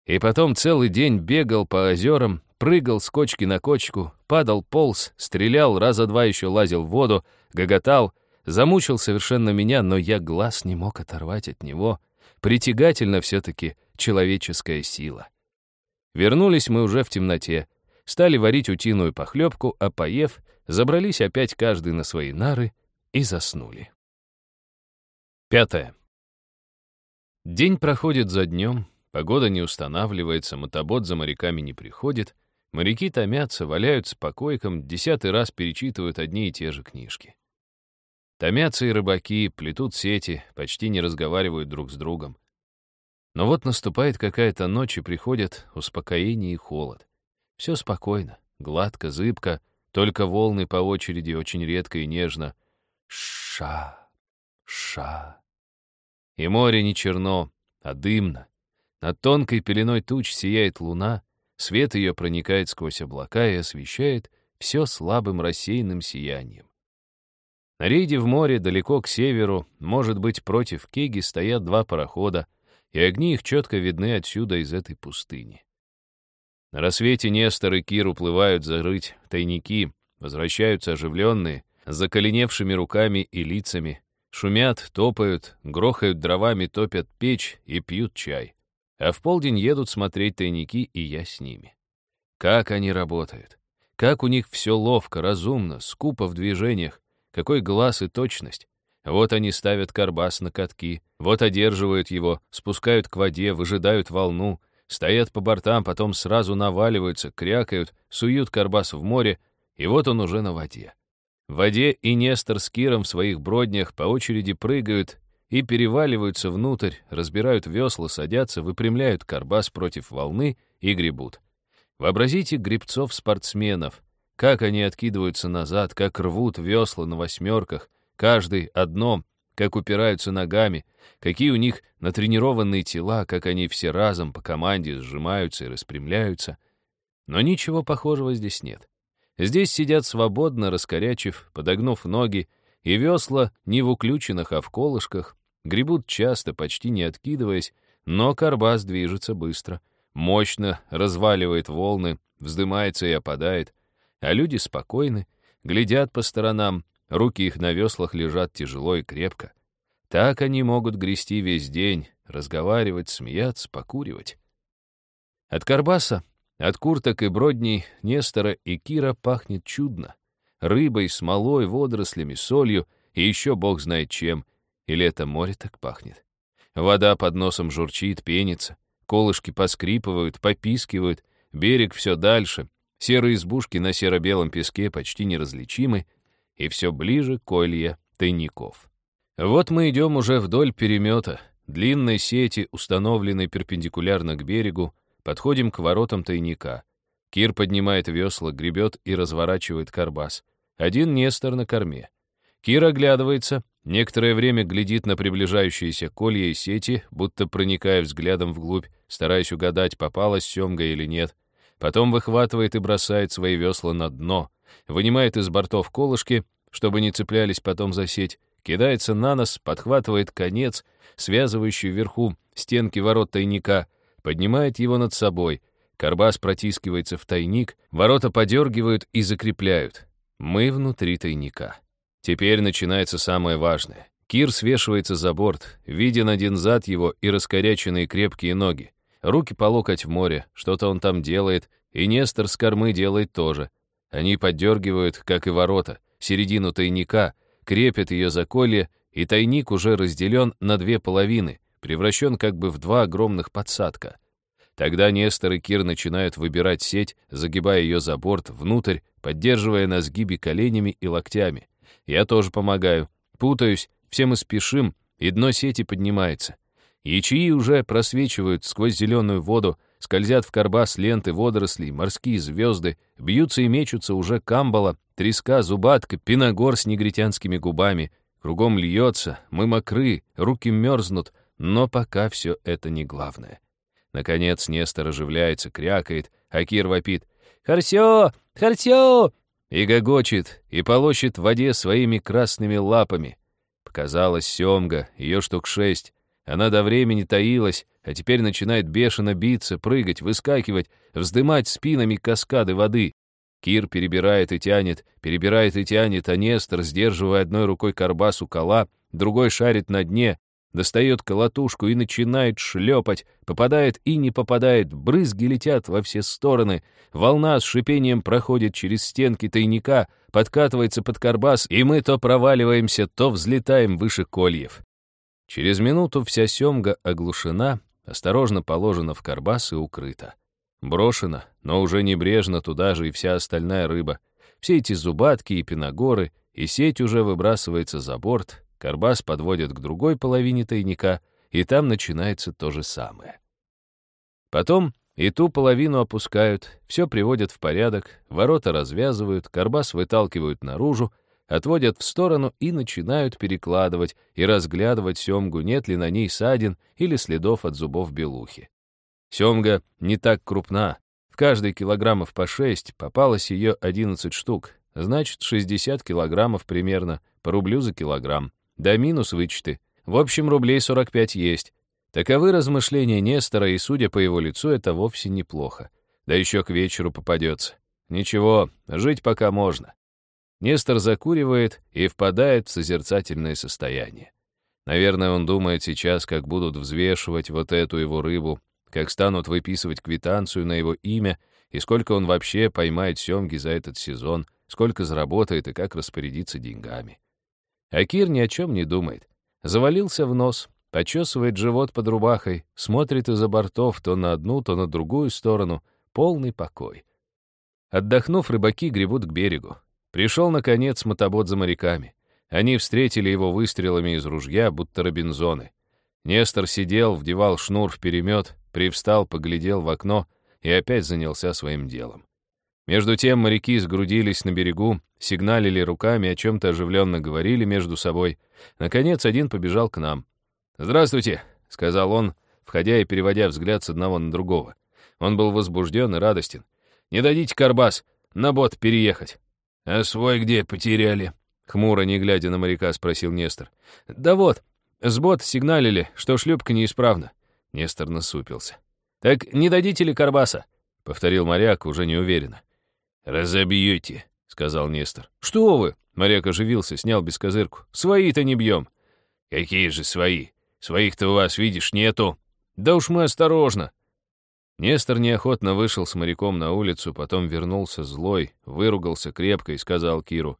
И потом целый день бегал по озерам, прыгал с кочки на кочку, падал, полз, стрелял, раза два еще лазил в воду, гоготал, замучил совершенно меня, но я глаз не мог оторвать от него. Притягательно все-таки человеческая сила. Вернулись мы уже в темноте, стали варить утиную похлебку, а поев, забрались опять каждый на свои нары и заснули. Пятое. День проходит за днем, погода не устанавливается, мотобот за моряками не приходит, моряки томятся, валяются по койкам, десятый раз перечитывают одни и те же книжки. Томятся и рыбаки, плетут сети, почти не разговаривают друг с другом. Но вот наступает какая-то ночь, и приходят успокоение и холод. Все спокойно, гладко, зыбко, только волны по очереди очень редко и нежно. Ша, ша. И море не черно, а дымно. Над тонкой пеленой туч сияет луна, свет ее проникает сквозь облака и освещает все слабым рассеянным сиянием. На рейде в море, далеко к северу, может быть, против Кеги стоят два парохода, и огни их четко видны отсюда, из этой пустыни. На рассвете Нестор и Кир уплывают зарыть тайники, возвращаются оживленные, с заколеневшими руками и лицами, шумят, топают, грохают дровами, топят печь и пьют чай. А в полдень едут смотреть тайники, и я с ними. Как они работают! Как у них все ловко, разумно, скупо в движениях, какой глаз и точность. Вот они ставят карбас на катки, вот одерживают его, спускают к воде, выжидают волну — Стоят по бортам, потом сразу наваливаются, крякают, суют карбас в море, и вот он уже на воде. В воде и Нестор с Киром в своих броднях по очереди прыгают и переваливаются внутрь, разбирают весла, садятся, выпрямляют карбас против волны и гребут. Вообразите гребцов-спортсменов, как они откидываются назад, как рвут весла на восьмерках, каждый одно, как упираются ногами, какие у них натренированные тела, как они все разом по команде сжимаются и распрямляются. Но ничего похожего здесь нет. Здесь сидят свободно, раскорячив, подогнув ноги, и весла не в уключенных, а в колышках, гребут часто, почти не откидываясь, но карбас движется быстро, мощно разваливает волны, вздымается и опадает, а люди спокойны, глядят по сторонам, Руки их на веслах лежат тяжело и крепко. Так они могут грести весь день, разговаривать, смеяться, покуривать. От Карбаса, от курток и бродней Нестора и Кира пахнет чудно. Рыбой, смолой, водорослями, солью и еще бог знает чем. Или это море так пахнет. Вода под носом журчит, пенится. Колышки поскрипывают, попискивают. Берег все дальше. Серые избушки на серо-белом песке почти неразличимы, и все ближе к колье тайников. Вот мы идем уже вдоль перемета, длинной сети, установленной перпендикулярно к берегу, подходим к воротам тайника. Кир поднимает весла, гребет и разворачивает карбас. Один Нестор на корме. Кир оглядывается, некоторое время глядит на приближающиеся колья и сети, будто проникая взглядом вглубь, стараясь угадать, попалась семга или нет. Потом выхватывает и бросает свои весла на дно, вынимает из бортов колышки, чтобы не цеплялись потом за сеть, кидается на нос, подхватывает конец, связывающий вверху стенки ворот тайника, поднимает его над собой. Карбас протискивается в тайник, ворота подергивают и закрепляют. Мы внутри тайника. Теперь начинается самое важное. Кир свешивается за борт, виден один зад его и раскоряченные крепкие ноги. Руки по локоть в море, что-то он там делает, и Нестор с кормы делает тоже. Они поддергивают, как и ворота, середину тайника, крепят ее за колье, и тайник уже разделен на две половины, превращен как бы в два огромных подсадка. Тогда Нестор и Кир начинают выбирать сеть, загибая ее за борт внутрь, поддерживая на сгибе коленями и локтями. Я тоже помогаю. Путаюсь, все мы спешим, и дно сети поднимается. Ячеи уже просвечивают сквозь зеленую воду, скользят в карбас ленты водорослей, морские звезды, бьются и мечутся уже камбала, треска, зубатка, пиногор с негритянскими губами. Кругом льется, мы мокры, руки мерзнут, но пока все это не главное. Наконец Нестор оживляется, крякает, а Кир вопит «Харсё! Харсё!» И гогочет, и полощет в воде своими красными лапами. Показалась семга, ее штук шесть. Она до времени таилась, а теперь начинает бешено биться, прыгать, выскакивать, вздымать спинами каскады воды. Кир перебирает и тянет, перебирает и тянет, а Нестор, сдерживая одной рукой карбас у кола, другой шарит на дне, достает колотушку и начинает шлепать, попадает и не попадает, брызги летят во все стороны, волна с шипением проходит через стенки тайника, подкатывается под карбас, и мы то проваливаемся, то взлетаем выше кольев. Через минуту вся семга оглушена, осторожно положена в карбас и укрыта. Брошена, но уже небрежно туда же и вся остальная рыба. Все эти зубатки и пиногоры, и сеть уже выбрасывается за борт, Карбас подводят к другой половине тайника, и там начинается то же самое. Потом и ту половину опускают, все приводят в порядок, ворота развязывают, карбас выталкивают наружу, отводят в сторону и начинают перекладывать и разглядывать семгу, нет ли на ней садин или следов от зубов белухи. Семга не так крупна, в каждый килограммов по 6 попалось ее 11 штук, значит 60 килограммов примерно, по рублю за килограмм. Да минус вычеты. В общем, рублей 45 есть. Таковы размышления Нестора, и, судя по его лицу, это вовсе неплохо. Да еще к вечеру попадется. Ничего, жить пока можно. Нестор закуривает и впадает в созерцательное состояние. Наверное, он думает сейчас, как будут взвешивать вот эту его рыбу, как станут выписывать квитанцию на его имя и сколько он вообще поймает семги за этот сезон, сколько заработает и как распорядиться деньгами. А Кир ни о чем не думает. Завалился в нос, почесывает живот под рубахой, смотрит из-за бортов то на одну, то на другую сторону. Полный покой. Отдохнув, рыбаки гребут к берегу. Пришел, наконец, мотобот за моряками. Они встретили его выстрелами из ружья, будто робинзоны. Нестор сидел, вдевал шнур в перемет, привстал, поглядел в окно и опять занялся своим делом. Между тем моряки сгрудились на берегу, сигналили руками, о чем-то оживленно говорили между собой. Наконец, один побежал к нам. «Здравствуйте», — сказал он, входя и переводя взгляд с одного на другого. Он был возбужден и радостен. «Не дадите карбас, на бот переехать». «А свой где потеряли?» — хмуро, не глядя на моряка, спросил Нестор. «Да вот, с бот сигналили, что шлюпка неисправна». Нестор насупился. «Так не дадите ли карбаса?» — повторил моряк уже неуверенно. «Разобьете», — сказал Нестор. «Что вы?» — моряк оживился, снял бескозырку. «Свои-то не бьем». «Какие же свои? Своих-то у вас, видишь, нету». «Да уж мы осторожно». Нестор неохотно вышел с моряком на улицу, потом вернулся злой, выругался крепко и сказал Киру.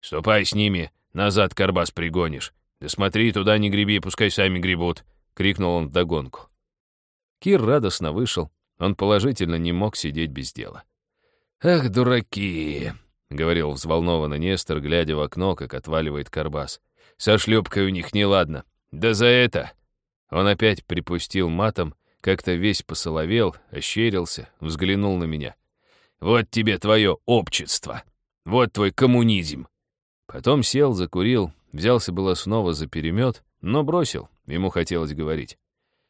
«Ступай с ними, назад карбас пригонишь. Да смотри, туда не греби, пускай сами гребут», — крикнул он вдогонку. Кир радостно вышел, он положительно не мог сидеть без дела. «Ах, дураки!» — говорил взволнованно Нестор, глядя в окно, как отваливает карбас. «Со шлюпкой у них неладно. Да за это!» Он опять припустил матом, как-то весь посоловел, ощерился, взглянул на меня. «Вот тебе твое общество! Вот твой коммунизм!» Потом сел, закурил, взялся было снова за перемет, но бросил, ему хотелось говорить.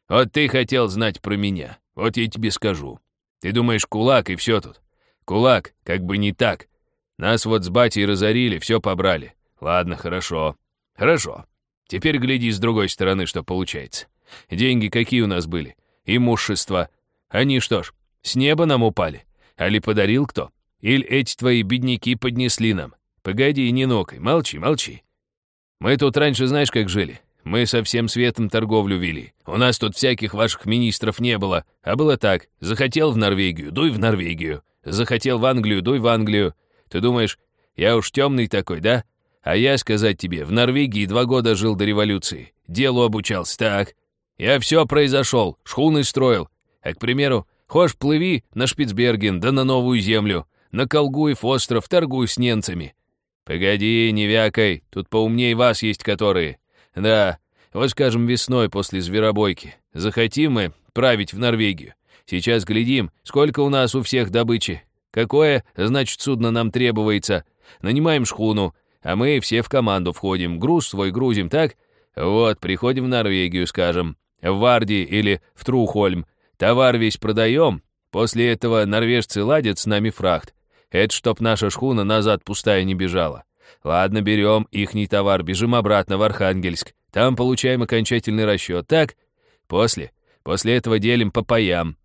«Вот ты хотел знать про меня, вот я тебе скажу. Ты думаешь, кулак и все тут. Кулак, как бы не так. Нас вот с батей разорили, все побрали. Ладно, хорошо. Хорошо. Теперь гляди с другой стороны, что получается. Деньги какие у нас были? Имущество. Они что ж, с неба нам упали? Али подарил кто? Или эти твои бедняки поднесли нам? Погоди, не нокай, молчи, молчи. Мы тут раньше знаешь, как жили? Мы со всем светом торговлю вели. У нас тут всяких ваших министров не было. А было так. Захотел в Норвегию, дуй в Норвегию. Захотел в Англию, дуй в Англию. Ты думаешь, я уж темный такой, да? А я, сказать тебе, в Норвегии два года жил до революции. Делу обучался, так. Я все произошел, шхуны строил. А, к примеру, хошь плыви на Шпицберген, да на Новую Землю. На Колгуев остров торгуй с немцами. Погоди, не вякай, тут поумней вас есть которые. Да, вот скажем весной после зверобойки. Захотим мы править в Норвегию. Сейчас глядим, сколько у нас у всех добычи. Какое, значит, судно нам требуется. Нанимаем шхуну, а мы все в команду входим, груз свой грузим, так? Вот, приходим в Норвегию, скажем, в Варди или в Трухольм. Товар весь продаем. После этого норвежцы ладят с нами фрахт. Это чтоб наша шхуна назад пустая не бежала. Ладно, берем ихний товар, бежим обратно в Архангельск. Там получаем окончательный расчет, так? После. После этого делим по паям.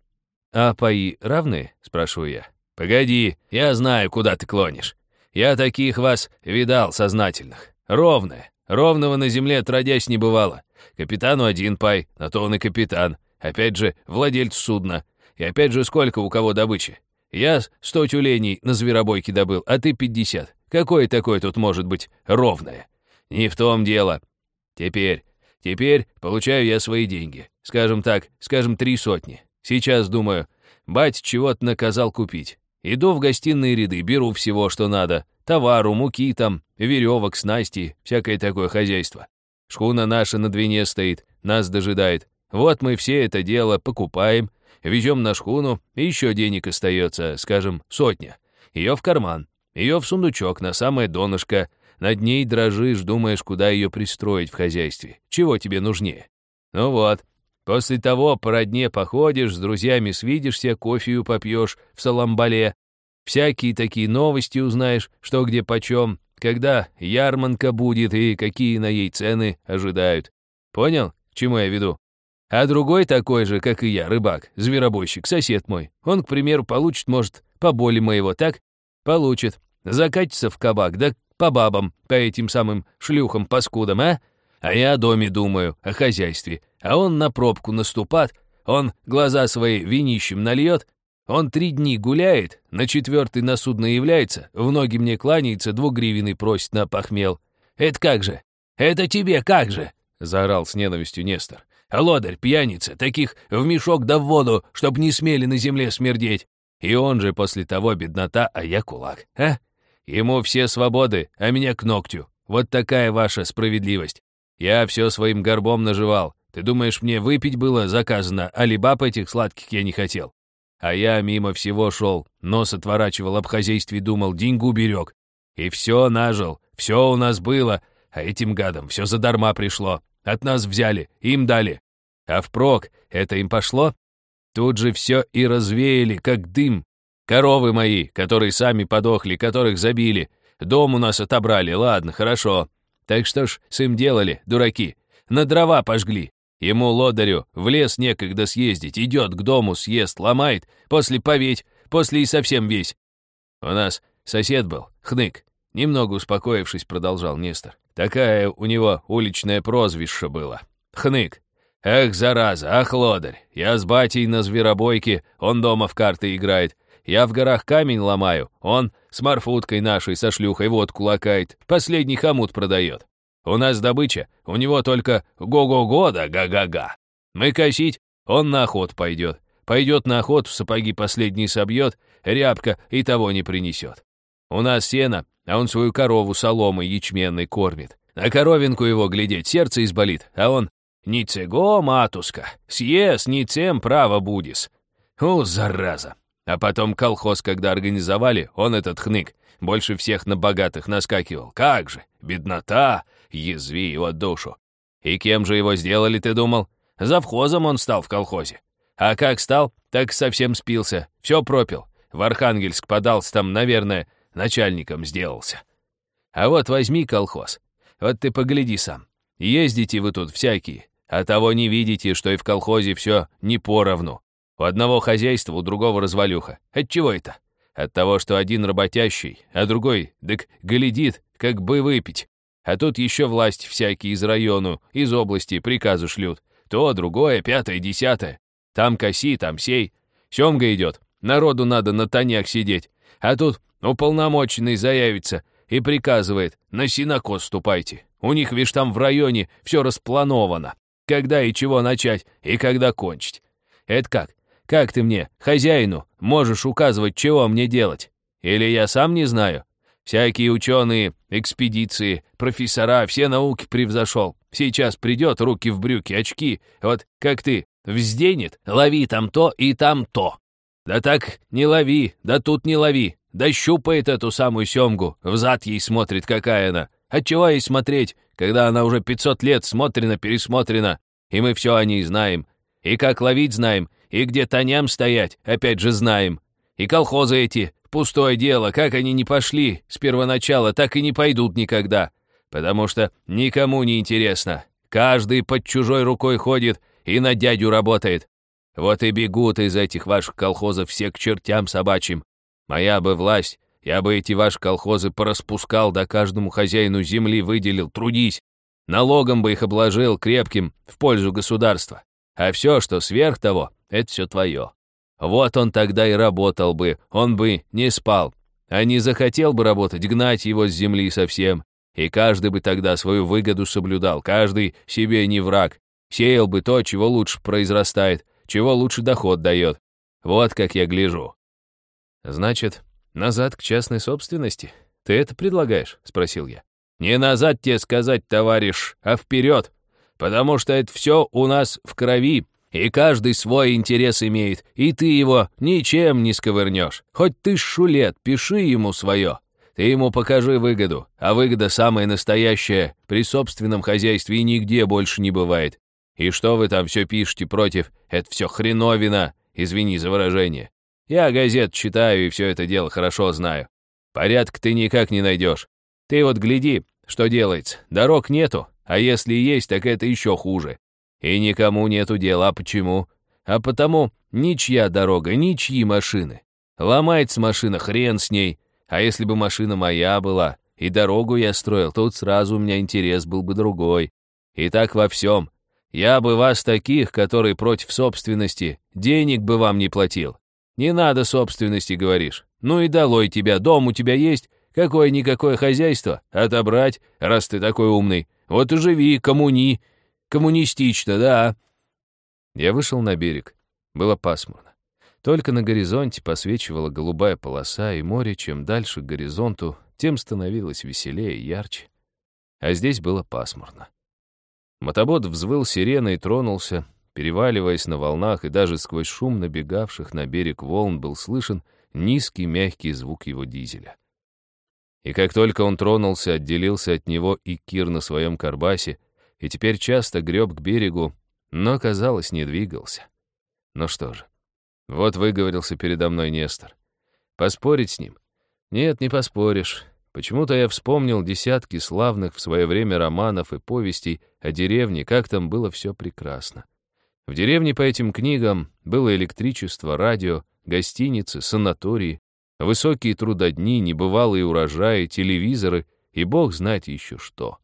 А паи равны? Спрашиваю я. Погоди, я знаю, куда ты клонишь. Я таких вас видал сознательных. Ровное. Ровного на земле отродясь не бывало. Капитану один пай, на то он и капитан. Опять же, владельцу судна. И опять же, сколько у кого добычи? Я сто тюленей на зверобойке добыл, а ты пятьдесят. Какое такое тут может быть ровное? Не в том дело. Теперь, теперь получаю я свои деньги. Скажем так, скажем, три сотни. Сейчас думаю, бать чего-то наказал купить. Иду в гостиные ряды, беру всего, что надо. Товару, муки там, веревок, снасти, всякое такое хозяйство. Шхуна наша на двине стоит, нас дожидает. Вот мы все это дело покупаем, везем на шхуну, и еще денег остается, скажем, сотня. Ее в карман. Ее в сундучок на самое донышко. Над ней дрожишь, думаешь, куда ее пристроить в хозяйстве. Чего тебе нужнее? Ну вот, после того по родне походишь, с друзьями свидишься, кофею попьешь в Саламбале. Всякие такие новости узнаешь, что где почем, когда ярманка будет и какие на ей цены ожидают. Понял, к чему я веду? А другой такой же, как и я, рыбак, зверобойщик, сосед мой. Он, к примеру, получит, может, поболи моего, так? Получит. Закатится в кабак, да по бабам, по этим самым шлюхам-паскудам, а? А я о доме думаю, о хозяйстве. А он на пробку наступат, он глаза свои винищем нальет, он три дни гуляет, на четвертый на судно является, в ноги мне кланяется, двугривенный просит на похмел. Это как же? Это тебе как же? Заорал с ненавистью Нестор. Лодырь, пьяница, таких в мешок да в воду, чтоб не смели на земле смердеть. И он же после того беднота, а я кулак, а? Ему все свободы, а меня к ногтю. Вот такая ваша справедливость. Я все своим горбом наживал. Ты думаешь, мне выпить было заказано, а либап этих сладких я не хотел? А я мимо всего шел, нос отворачивал, об хозяйстве думал, деньгу берег. И все нажил, все у нас было, а этим гадам все задарма пришло. От нас взяли, им дали. А впрок это им пошло? Тут же все и развеяли, как дым. Коровы мои, которые сами подохли, которых забили. Дом у нас отобрали, ладно, хорошо. Так что ж с им делали, дураки? На дрова пожгли. Ему, лодырю, в лес некогда съездить, идет к дому, съест, ломает, после поветь, после и совсем весь. У нас сосед был, хнык. Немного успокоившись, продолжал Нестор. Такая у него уличное прозвище было. Хнык. Эх, зараза, ах, лодырь, я с батей на зверобойке, он дома в карты играет. Я в горах камень ломаю, он с марфуткой нашей со шлюхой водку лакает, последний хомут продает. У нас добыча, у него только го-го-го да га-га-га. Мы косить, он на охот пойдет. Пойдет на охоту, сапоги последний собьет, рябка и того не принесет. У нас сено, а он свою корову соломой ячменной кормит. На коровинку его глядеть сердце изболит, а он «Ницего, матушка, съест, ницем право будис». У, зараза! А потом колхоз, когда организовали, он этот хнык, больше всех на богатых наскакивал. Как же, беднота, язви его душу. И кем же его сделали, ты думал? Завхозом он стал в колхозе. А как стал, так совсем спился, все пропил. В Архангельск подался там, наверное, начальником сделался. А вот возьми колхоз. Вот ты погляди сам. Ездите вы тут всякие, а того не видите, что и в колхозе все не поровну. У одного хозяйства, у другого развалюха. От чего это? От того, что один работящий, а другой, дык, глядит, как бы выпить. А тут еще власть всякие из району, из области приказы шлют. То, другое, пятое, десятое. Там коси, там сей. Семга идет. Народу надо на тоняк сидеть. А тут уполномоченный заявится и приказывает, на синокос ступайте. У них, вишь, там в районе все расплановано. Когда и чего начать, и когда кончить. Это как? Как ты мне, хозяину, можешь указывать, чего мне делать? Или я сам не знаю? Всякие ученые, экспедиции, профессора, все науки превзошел. Сейчас придет, руки в брюки, очки, вот как ты, взденет, лови там то и там то. Да так не лови, да тут не лови, да щупает эту самую семгу, взад ей смотрит, какая она. Отчего ей смотреть, когда она уже 500 лет смотрена-пересмотрена, и мы все о ней знаем, и как ловить знаем, и где тоням стоять, опять же знаем. И колхозы эти, пустое дело, как они не пошли с первоначала, так и не пойдут никогда. Потому что никому не интересно. Каждый под чужой рукой ходит и на дядю работает. Вот и бегут из этих ваших колхозов все к чертям собачьим. Моя бы власть, я бы эти ваши колхозы пораспускал, да каждому хозяину земли выделил, трудись. Налогом бы их обложил крепким в пользу государства. А все, что сверх того, это все твое. Вот он тогда и работал бы, он бы не спал. А не захотел бы работать, гнать его с земли совсем. И каждый бы тогда свою выгоду соблюдал, каждый себе не враг. Сеял бы то, чего лучше произрастает, чего лучше доход дает. Вот как я гляжу. Значит, назад к частной собственности? Ты это предлагаешь? Спросил я. Не назад тебе сказать, товарищ, а вперед. Потому что это все у нас в крови, и каждый свой интерес имеет, и ты его ничем не сковырнешь. Хоть ты шулет, пиши ему свое. Ты ему покажи выгоду, а выгода самая настоящая, при собственном хозяйстве и нигде больше не бывает. И что вы там все пишете против, это все хреновина, извини за выражение. Я газет читаю и все это дело хорошо знаю. Порядка ты никак не найдешь. Ты вот гляди, что делается. Дорог нету, а если есть, так это еще хуже. И никому нету дела. А почему? А потому ничья дорога, ничьи машины. Ломается машина, хрен с ней. А если бы машина моя была, и дорогу я строил, тут сразу у меня интерес был бы другой. И так во всем. Я бы вас таких, которые против собственности, денег бы вам не платил. Не надо собственности, говоришь. Ну и долой тебя, дом у тебя есть, какое-никакое хозяйство. Отобрать, раз ты такой умный. Вот и живи, коммуни, Коммунистично, да. Я вышел на берег. Было пасмурно. Только на горизонте посвечивала голубая полоса, и море, чем дальше к горизонту, тем становилось веселее и ярче. А здесь было пасмурно. Мотобот взвыл сиреной и тронулся, переваливаясь на волнах, и даже сквозь шум набегавших на берег волн был слышен низкий мягкий звук его дизеля. И как только он тронулся, отделился от него и Кир на своем карбасе, и теперь часто греб к берегу, но, казалось, не двигался. Ну что же, вот выговорился передо мной Нестор. Поспорить с ним? Нет, не поспоришь. Почему-то я вспомнил десятки славных в свое время романов и повестей о деревне, как там было все прекрасно. В деревне по этим книгам было электричество, радио, гостиницы, санатории, высокие трудодни, небывалые урожаи, телевизоры и бог знает еще что.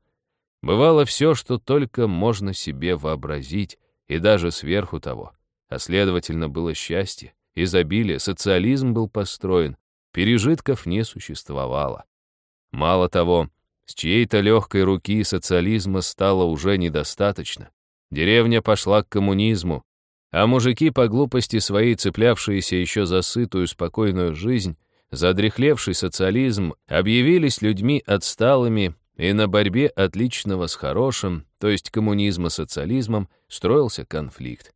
Бывало все, что только можно себе вообразить, и даже сверху того. А следовательно, было счастье, изобилие, социализм был построен, пережитков не существовало. Мало того, с чьей-то легкой руки социализма стало уже недостаточно. Деревня пошла к коммунизму, а мужики, по глупости своей цеплявшиеся еще за сытую, спокойную жизнь, задрехлевший социализм, объявились людьми отсталыми и на борьбе отличного с хорошим, то есть коммунизма социализмом, строился конфликт.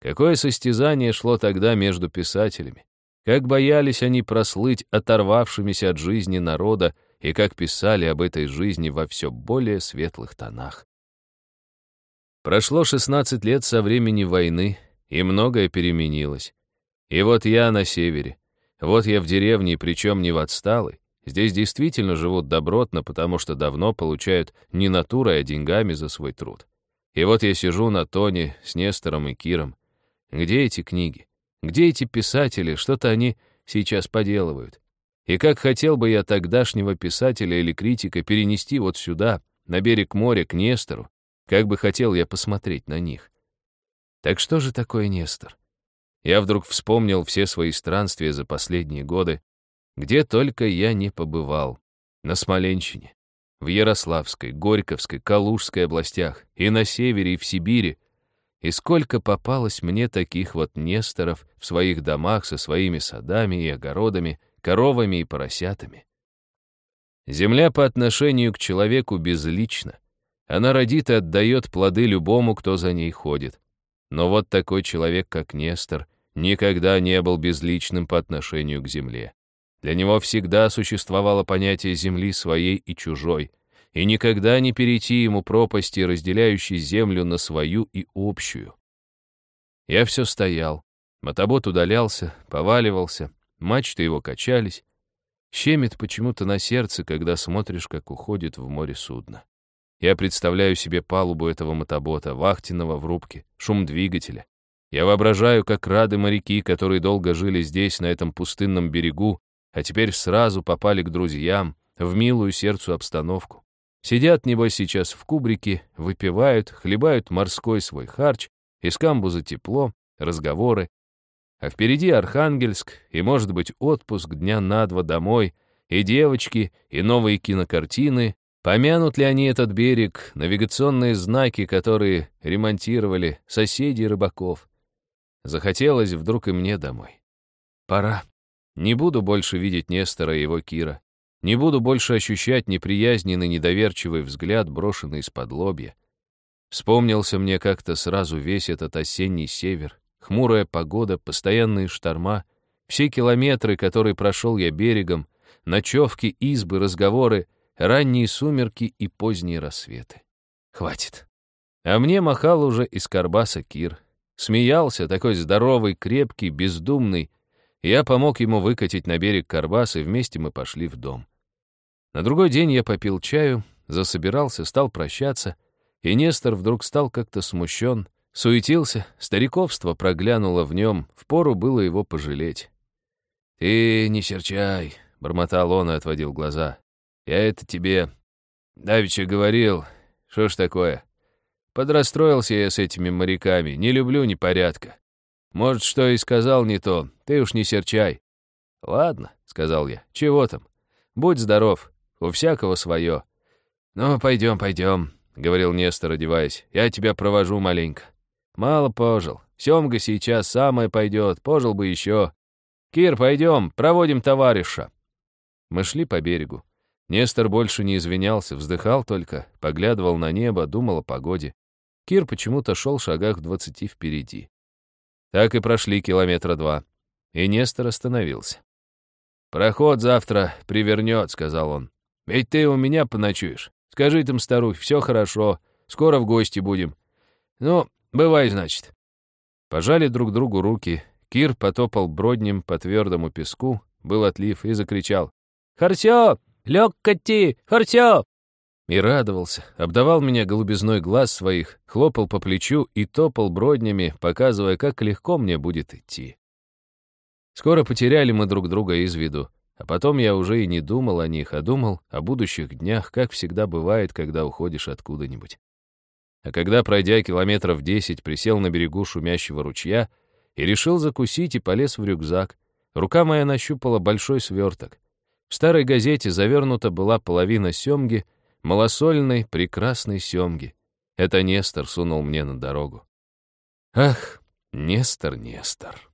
Какое состязание шло тогда между писателями? Как боялись они прослыть оторвавшимися от жизни народа и как писали об этой жизни во все более светлых тонах. Прошло 16 лет со времени войны, и многое переменилось. И вот я на севере, вот я в деревне, причем не в отсталой, Здесь действительно живут добротно, потому что давно получают не натурой, а деньгами за свой труд. И вот я сижу на тоне с Нестором и Киром. Где эти книги? Где эти писатели? Что-то они сейчас поделывают. И как хотел бы я тогдашнего писателя или критика перенести вот сюда, на берег моря, к Нестору, как бы хотел я посмотреть на них. Так что же такое Нестор? Я вдруг вспомнил все свои странствия за последние годы, где только я не побывал. На Смоленщине, в Ярославской, Горьковской, Калужской областях, и на севере, и в Сибири. И сколько попалось мне таких вот Несторов в своих домах со своими садами и огородами, коровами и поросятами. Земля по отношению к человеку безлична. Она родит и отдает плоды любому, кто за ней ходит. Но вот такой человек, как Нестор, никогда не был безличным по отношению к земле. Для него всегда существовало понятие земли своей и чужой, и никогда не перейти ему пропасти, разделяющей землю на свою и общую. Я все стоял, мотобот удалялся, поваливался, мачты его качались. Щемит почему-то на сердце, когда смотришь, как уходит в море судно. Я представляю себе палубу этого мотобота, вахтенного в рубке, шум двигателя. Я воображаю, как рады моряки, которые долго жили здесь, на этом пустынном берегу, а теперь сразу попали к друзьям, в милую сердцу обстановку. Сидят, небось, сейчас в кубрике, выпивают, хлебают морской свой харч, из камбуза тепло, разговоры. А впереди Архангельск, и, может быть, отпуск дня на два домой, и девочки, и новые кинокартины. Помянут ли они этот берег, навигационные знаки, которые ремонтировали соседи рыбаков? Захотелось вдруг и мне домой. Пора. Не буду больше видеть Нестора и его Кира. Не буду больше ощущать неприязненный недоверчивый взгляд, брошенный из-под лобья. Вспомнился мне как-то сразу весь этот осенний север, хмурая погода, постоянные шторма, все километры, которые прошел я берегом, ночевки, избы, разговоры, ранние сумерки и поздние рассветы. Хватит. А мне махал уже из карбаса Кир. Смеялся, такой здоровый, крепкий, бездумный, я помог ему выкатить на берег карбас, и вместе мы пошли в дом. На другой день я попил чаю, засобирался, стал прощаться, и Нестор вдруг стал как-то смущен, суетился, стариковство проглянуло в нем, впору было его пожалеть. «Ты не серчай», — бормотал он и отводил глаза. «Я это тебе давеча говорил. Что ж такое? Подрастроился я с этими моряками, не люблю непорядка. Может, что и сказал не то, ты уж не серчай». «Ладно», — сказал я, — «чего там? Будь здоров, у всякого свое». «Ну, пойдем, пойдем», — говорил Нестор, одеваясь. «Я тебя провожу маленько». «Мало пожил. Семга сейчас самое пойдет, пожил бы еще». «Кир, пойдем, проводим товарища». Мы шли по берегу. Нестор больше не извинялся, вздыхал только, поглядывал на небо, думал о погоде. Кир почему-то шел шагах двадцати впереди. Так и прошли километра два. И Нестор остановился. «Проход завтра привернет», — сказал он. «Ведь ты у меня поночуешь. Скажи там, старух, все хорошо, скоро в гости будем. Ну, бывай, значит». Пожали друг другу руки. Кир потопал броднем по твердому песку, был отлив и закричал. «Харсё! Лёг кати! Харсё!» И радовался, обдавал меня голубизной глаз своих, хлопал по плечу и топал броднями, показывая, как легко мне будет идти. Скоро потеряли мы друг друга из виду, а потом я уже и не думал о них, а думал о будущих днях, как всегда бывает, когда уходишь откуда-нибудь. А когда, пройдя километров десять, присел на берегу шумящего ручья и решил закусить и полез в рюкзак, рука моя нащупала большой сверток. В старой газете завернута была половина семги — малосольной, прекрасной семги. Это Нестор сунул мне на дорогу. Ах, Нестор, Нестор.